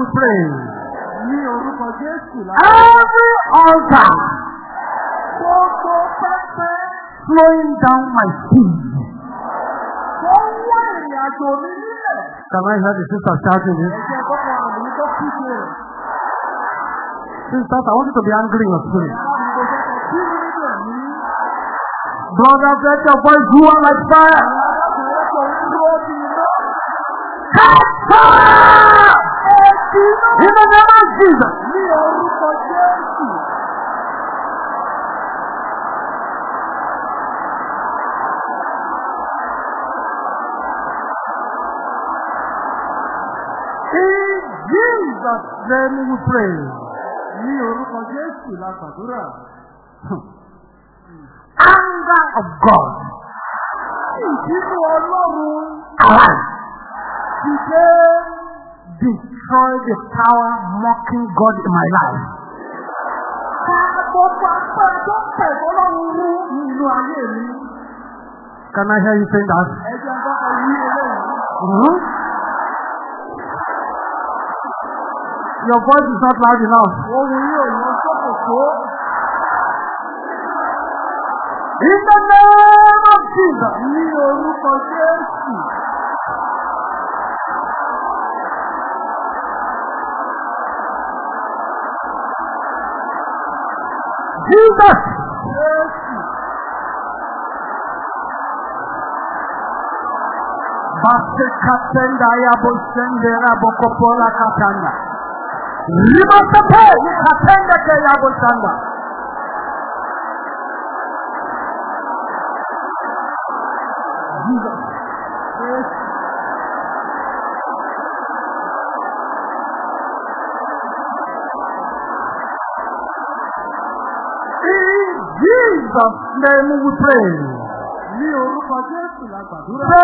we pray. Every altar. Gbogbo pẹ́pẹ́. Flowing down my skin. Ó ń Can I hear the sister shouting this? Ẹ̀jẹ̀ gbọ́dọ̀ àmì tó kú sí rẹ̀. Sisters, I want you to be angry in your spirit. Brother let your voice go on like fire. Them who pray. Ní orúkọ Jésù la gbàdúrà. Anger of God. Ìdínú Ọlọ́run. Arise. Dìde. Destroy the power mocking God in my life. Ká gbogbo apẹ́ tó ń tẹ̀lé Ọlọ́run rú nínú ayé mi. Can I hear you say that? Ẹ̀jẹ̀ ń bá ọ yí Your voice is not loud enough. Ohun yóò ní sókè tó. In the name of Jesus. Jesus, orúkọ Jésù. Jesus. Basekatenda ya bosendera bokopola katanda limasapo nikatenda keyago sanda Jesus' name we pray. Ní orúkọ Jésù la gbàdúrà.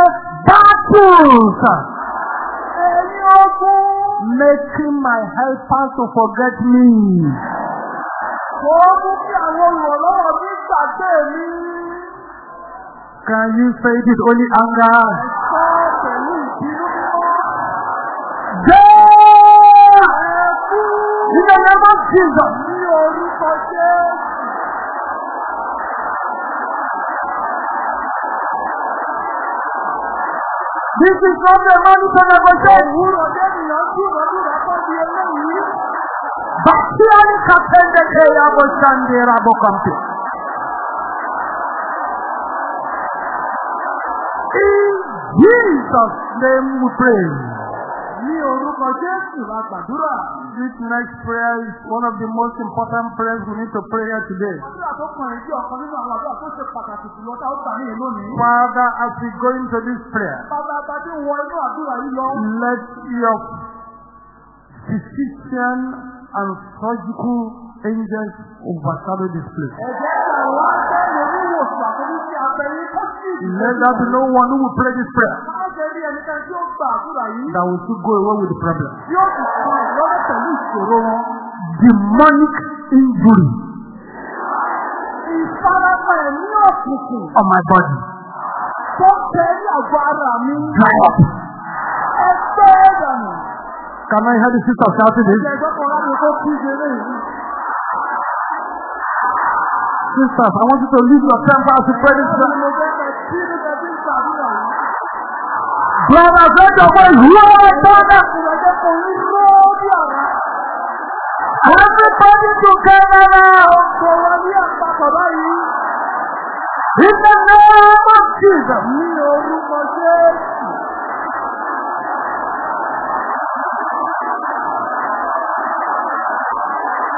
Ṣé bá my helper to forget me. Can you say this only anger? Sọ pẹ̀lú ìbínú mímọ́. Jesus. This is not the money for negotiation. Tiani kapende ya bo sande ra kampi. In Jesus' name we pray. Ní orúkọ Jésù la gbàdúrà. This next prayer is one of the most important prayers we need to pray here today. Father, as we go into this prayer, let your physician and surgical angels overshadow this place. Let there be no one who will pray this prayer that will still go away with the problem. Demonic injury on my body. Tó ń tẹ́lẹ̀ àgọ́ Can I have the sister shouting this? Sisters, I want you to leave your temper as you pray this prayer. Brothers, let your voice roar, brother. Everybody together now. In the name of Jesus.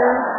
Yeah.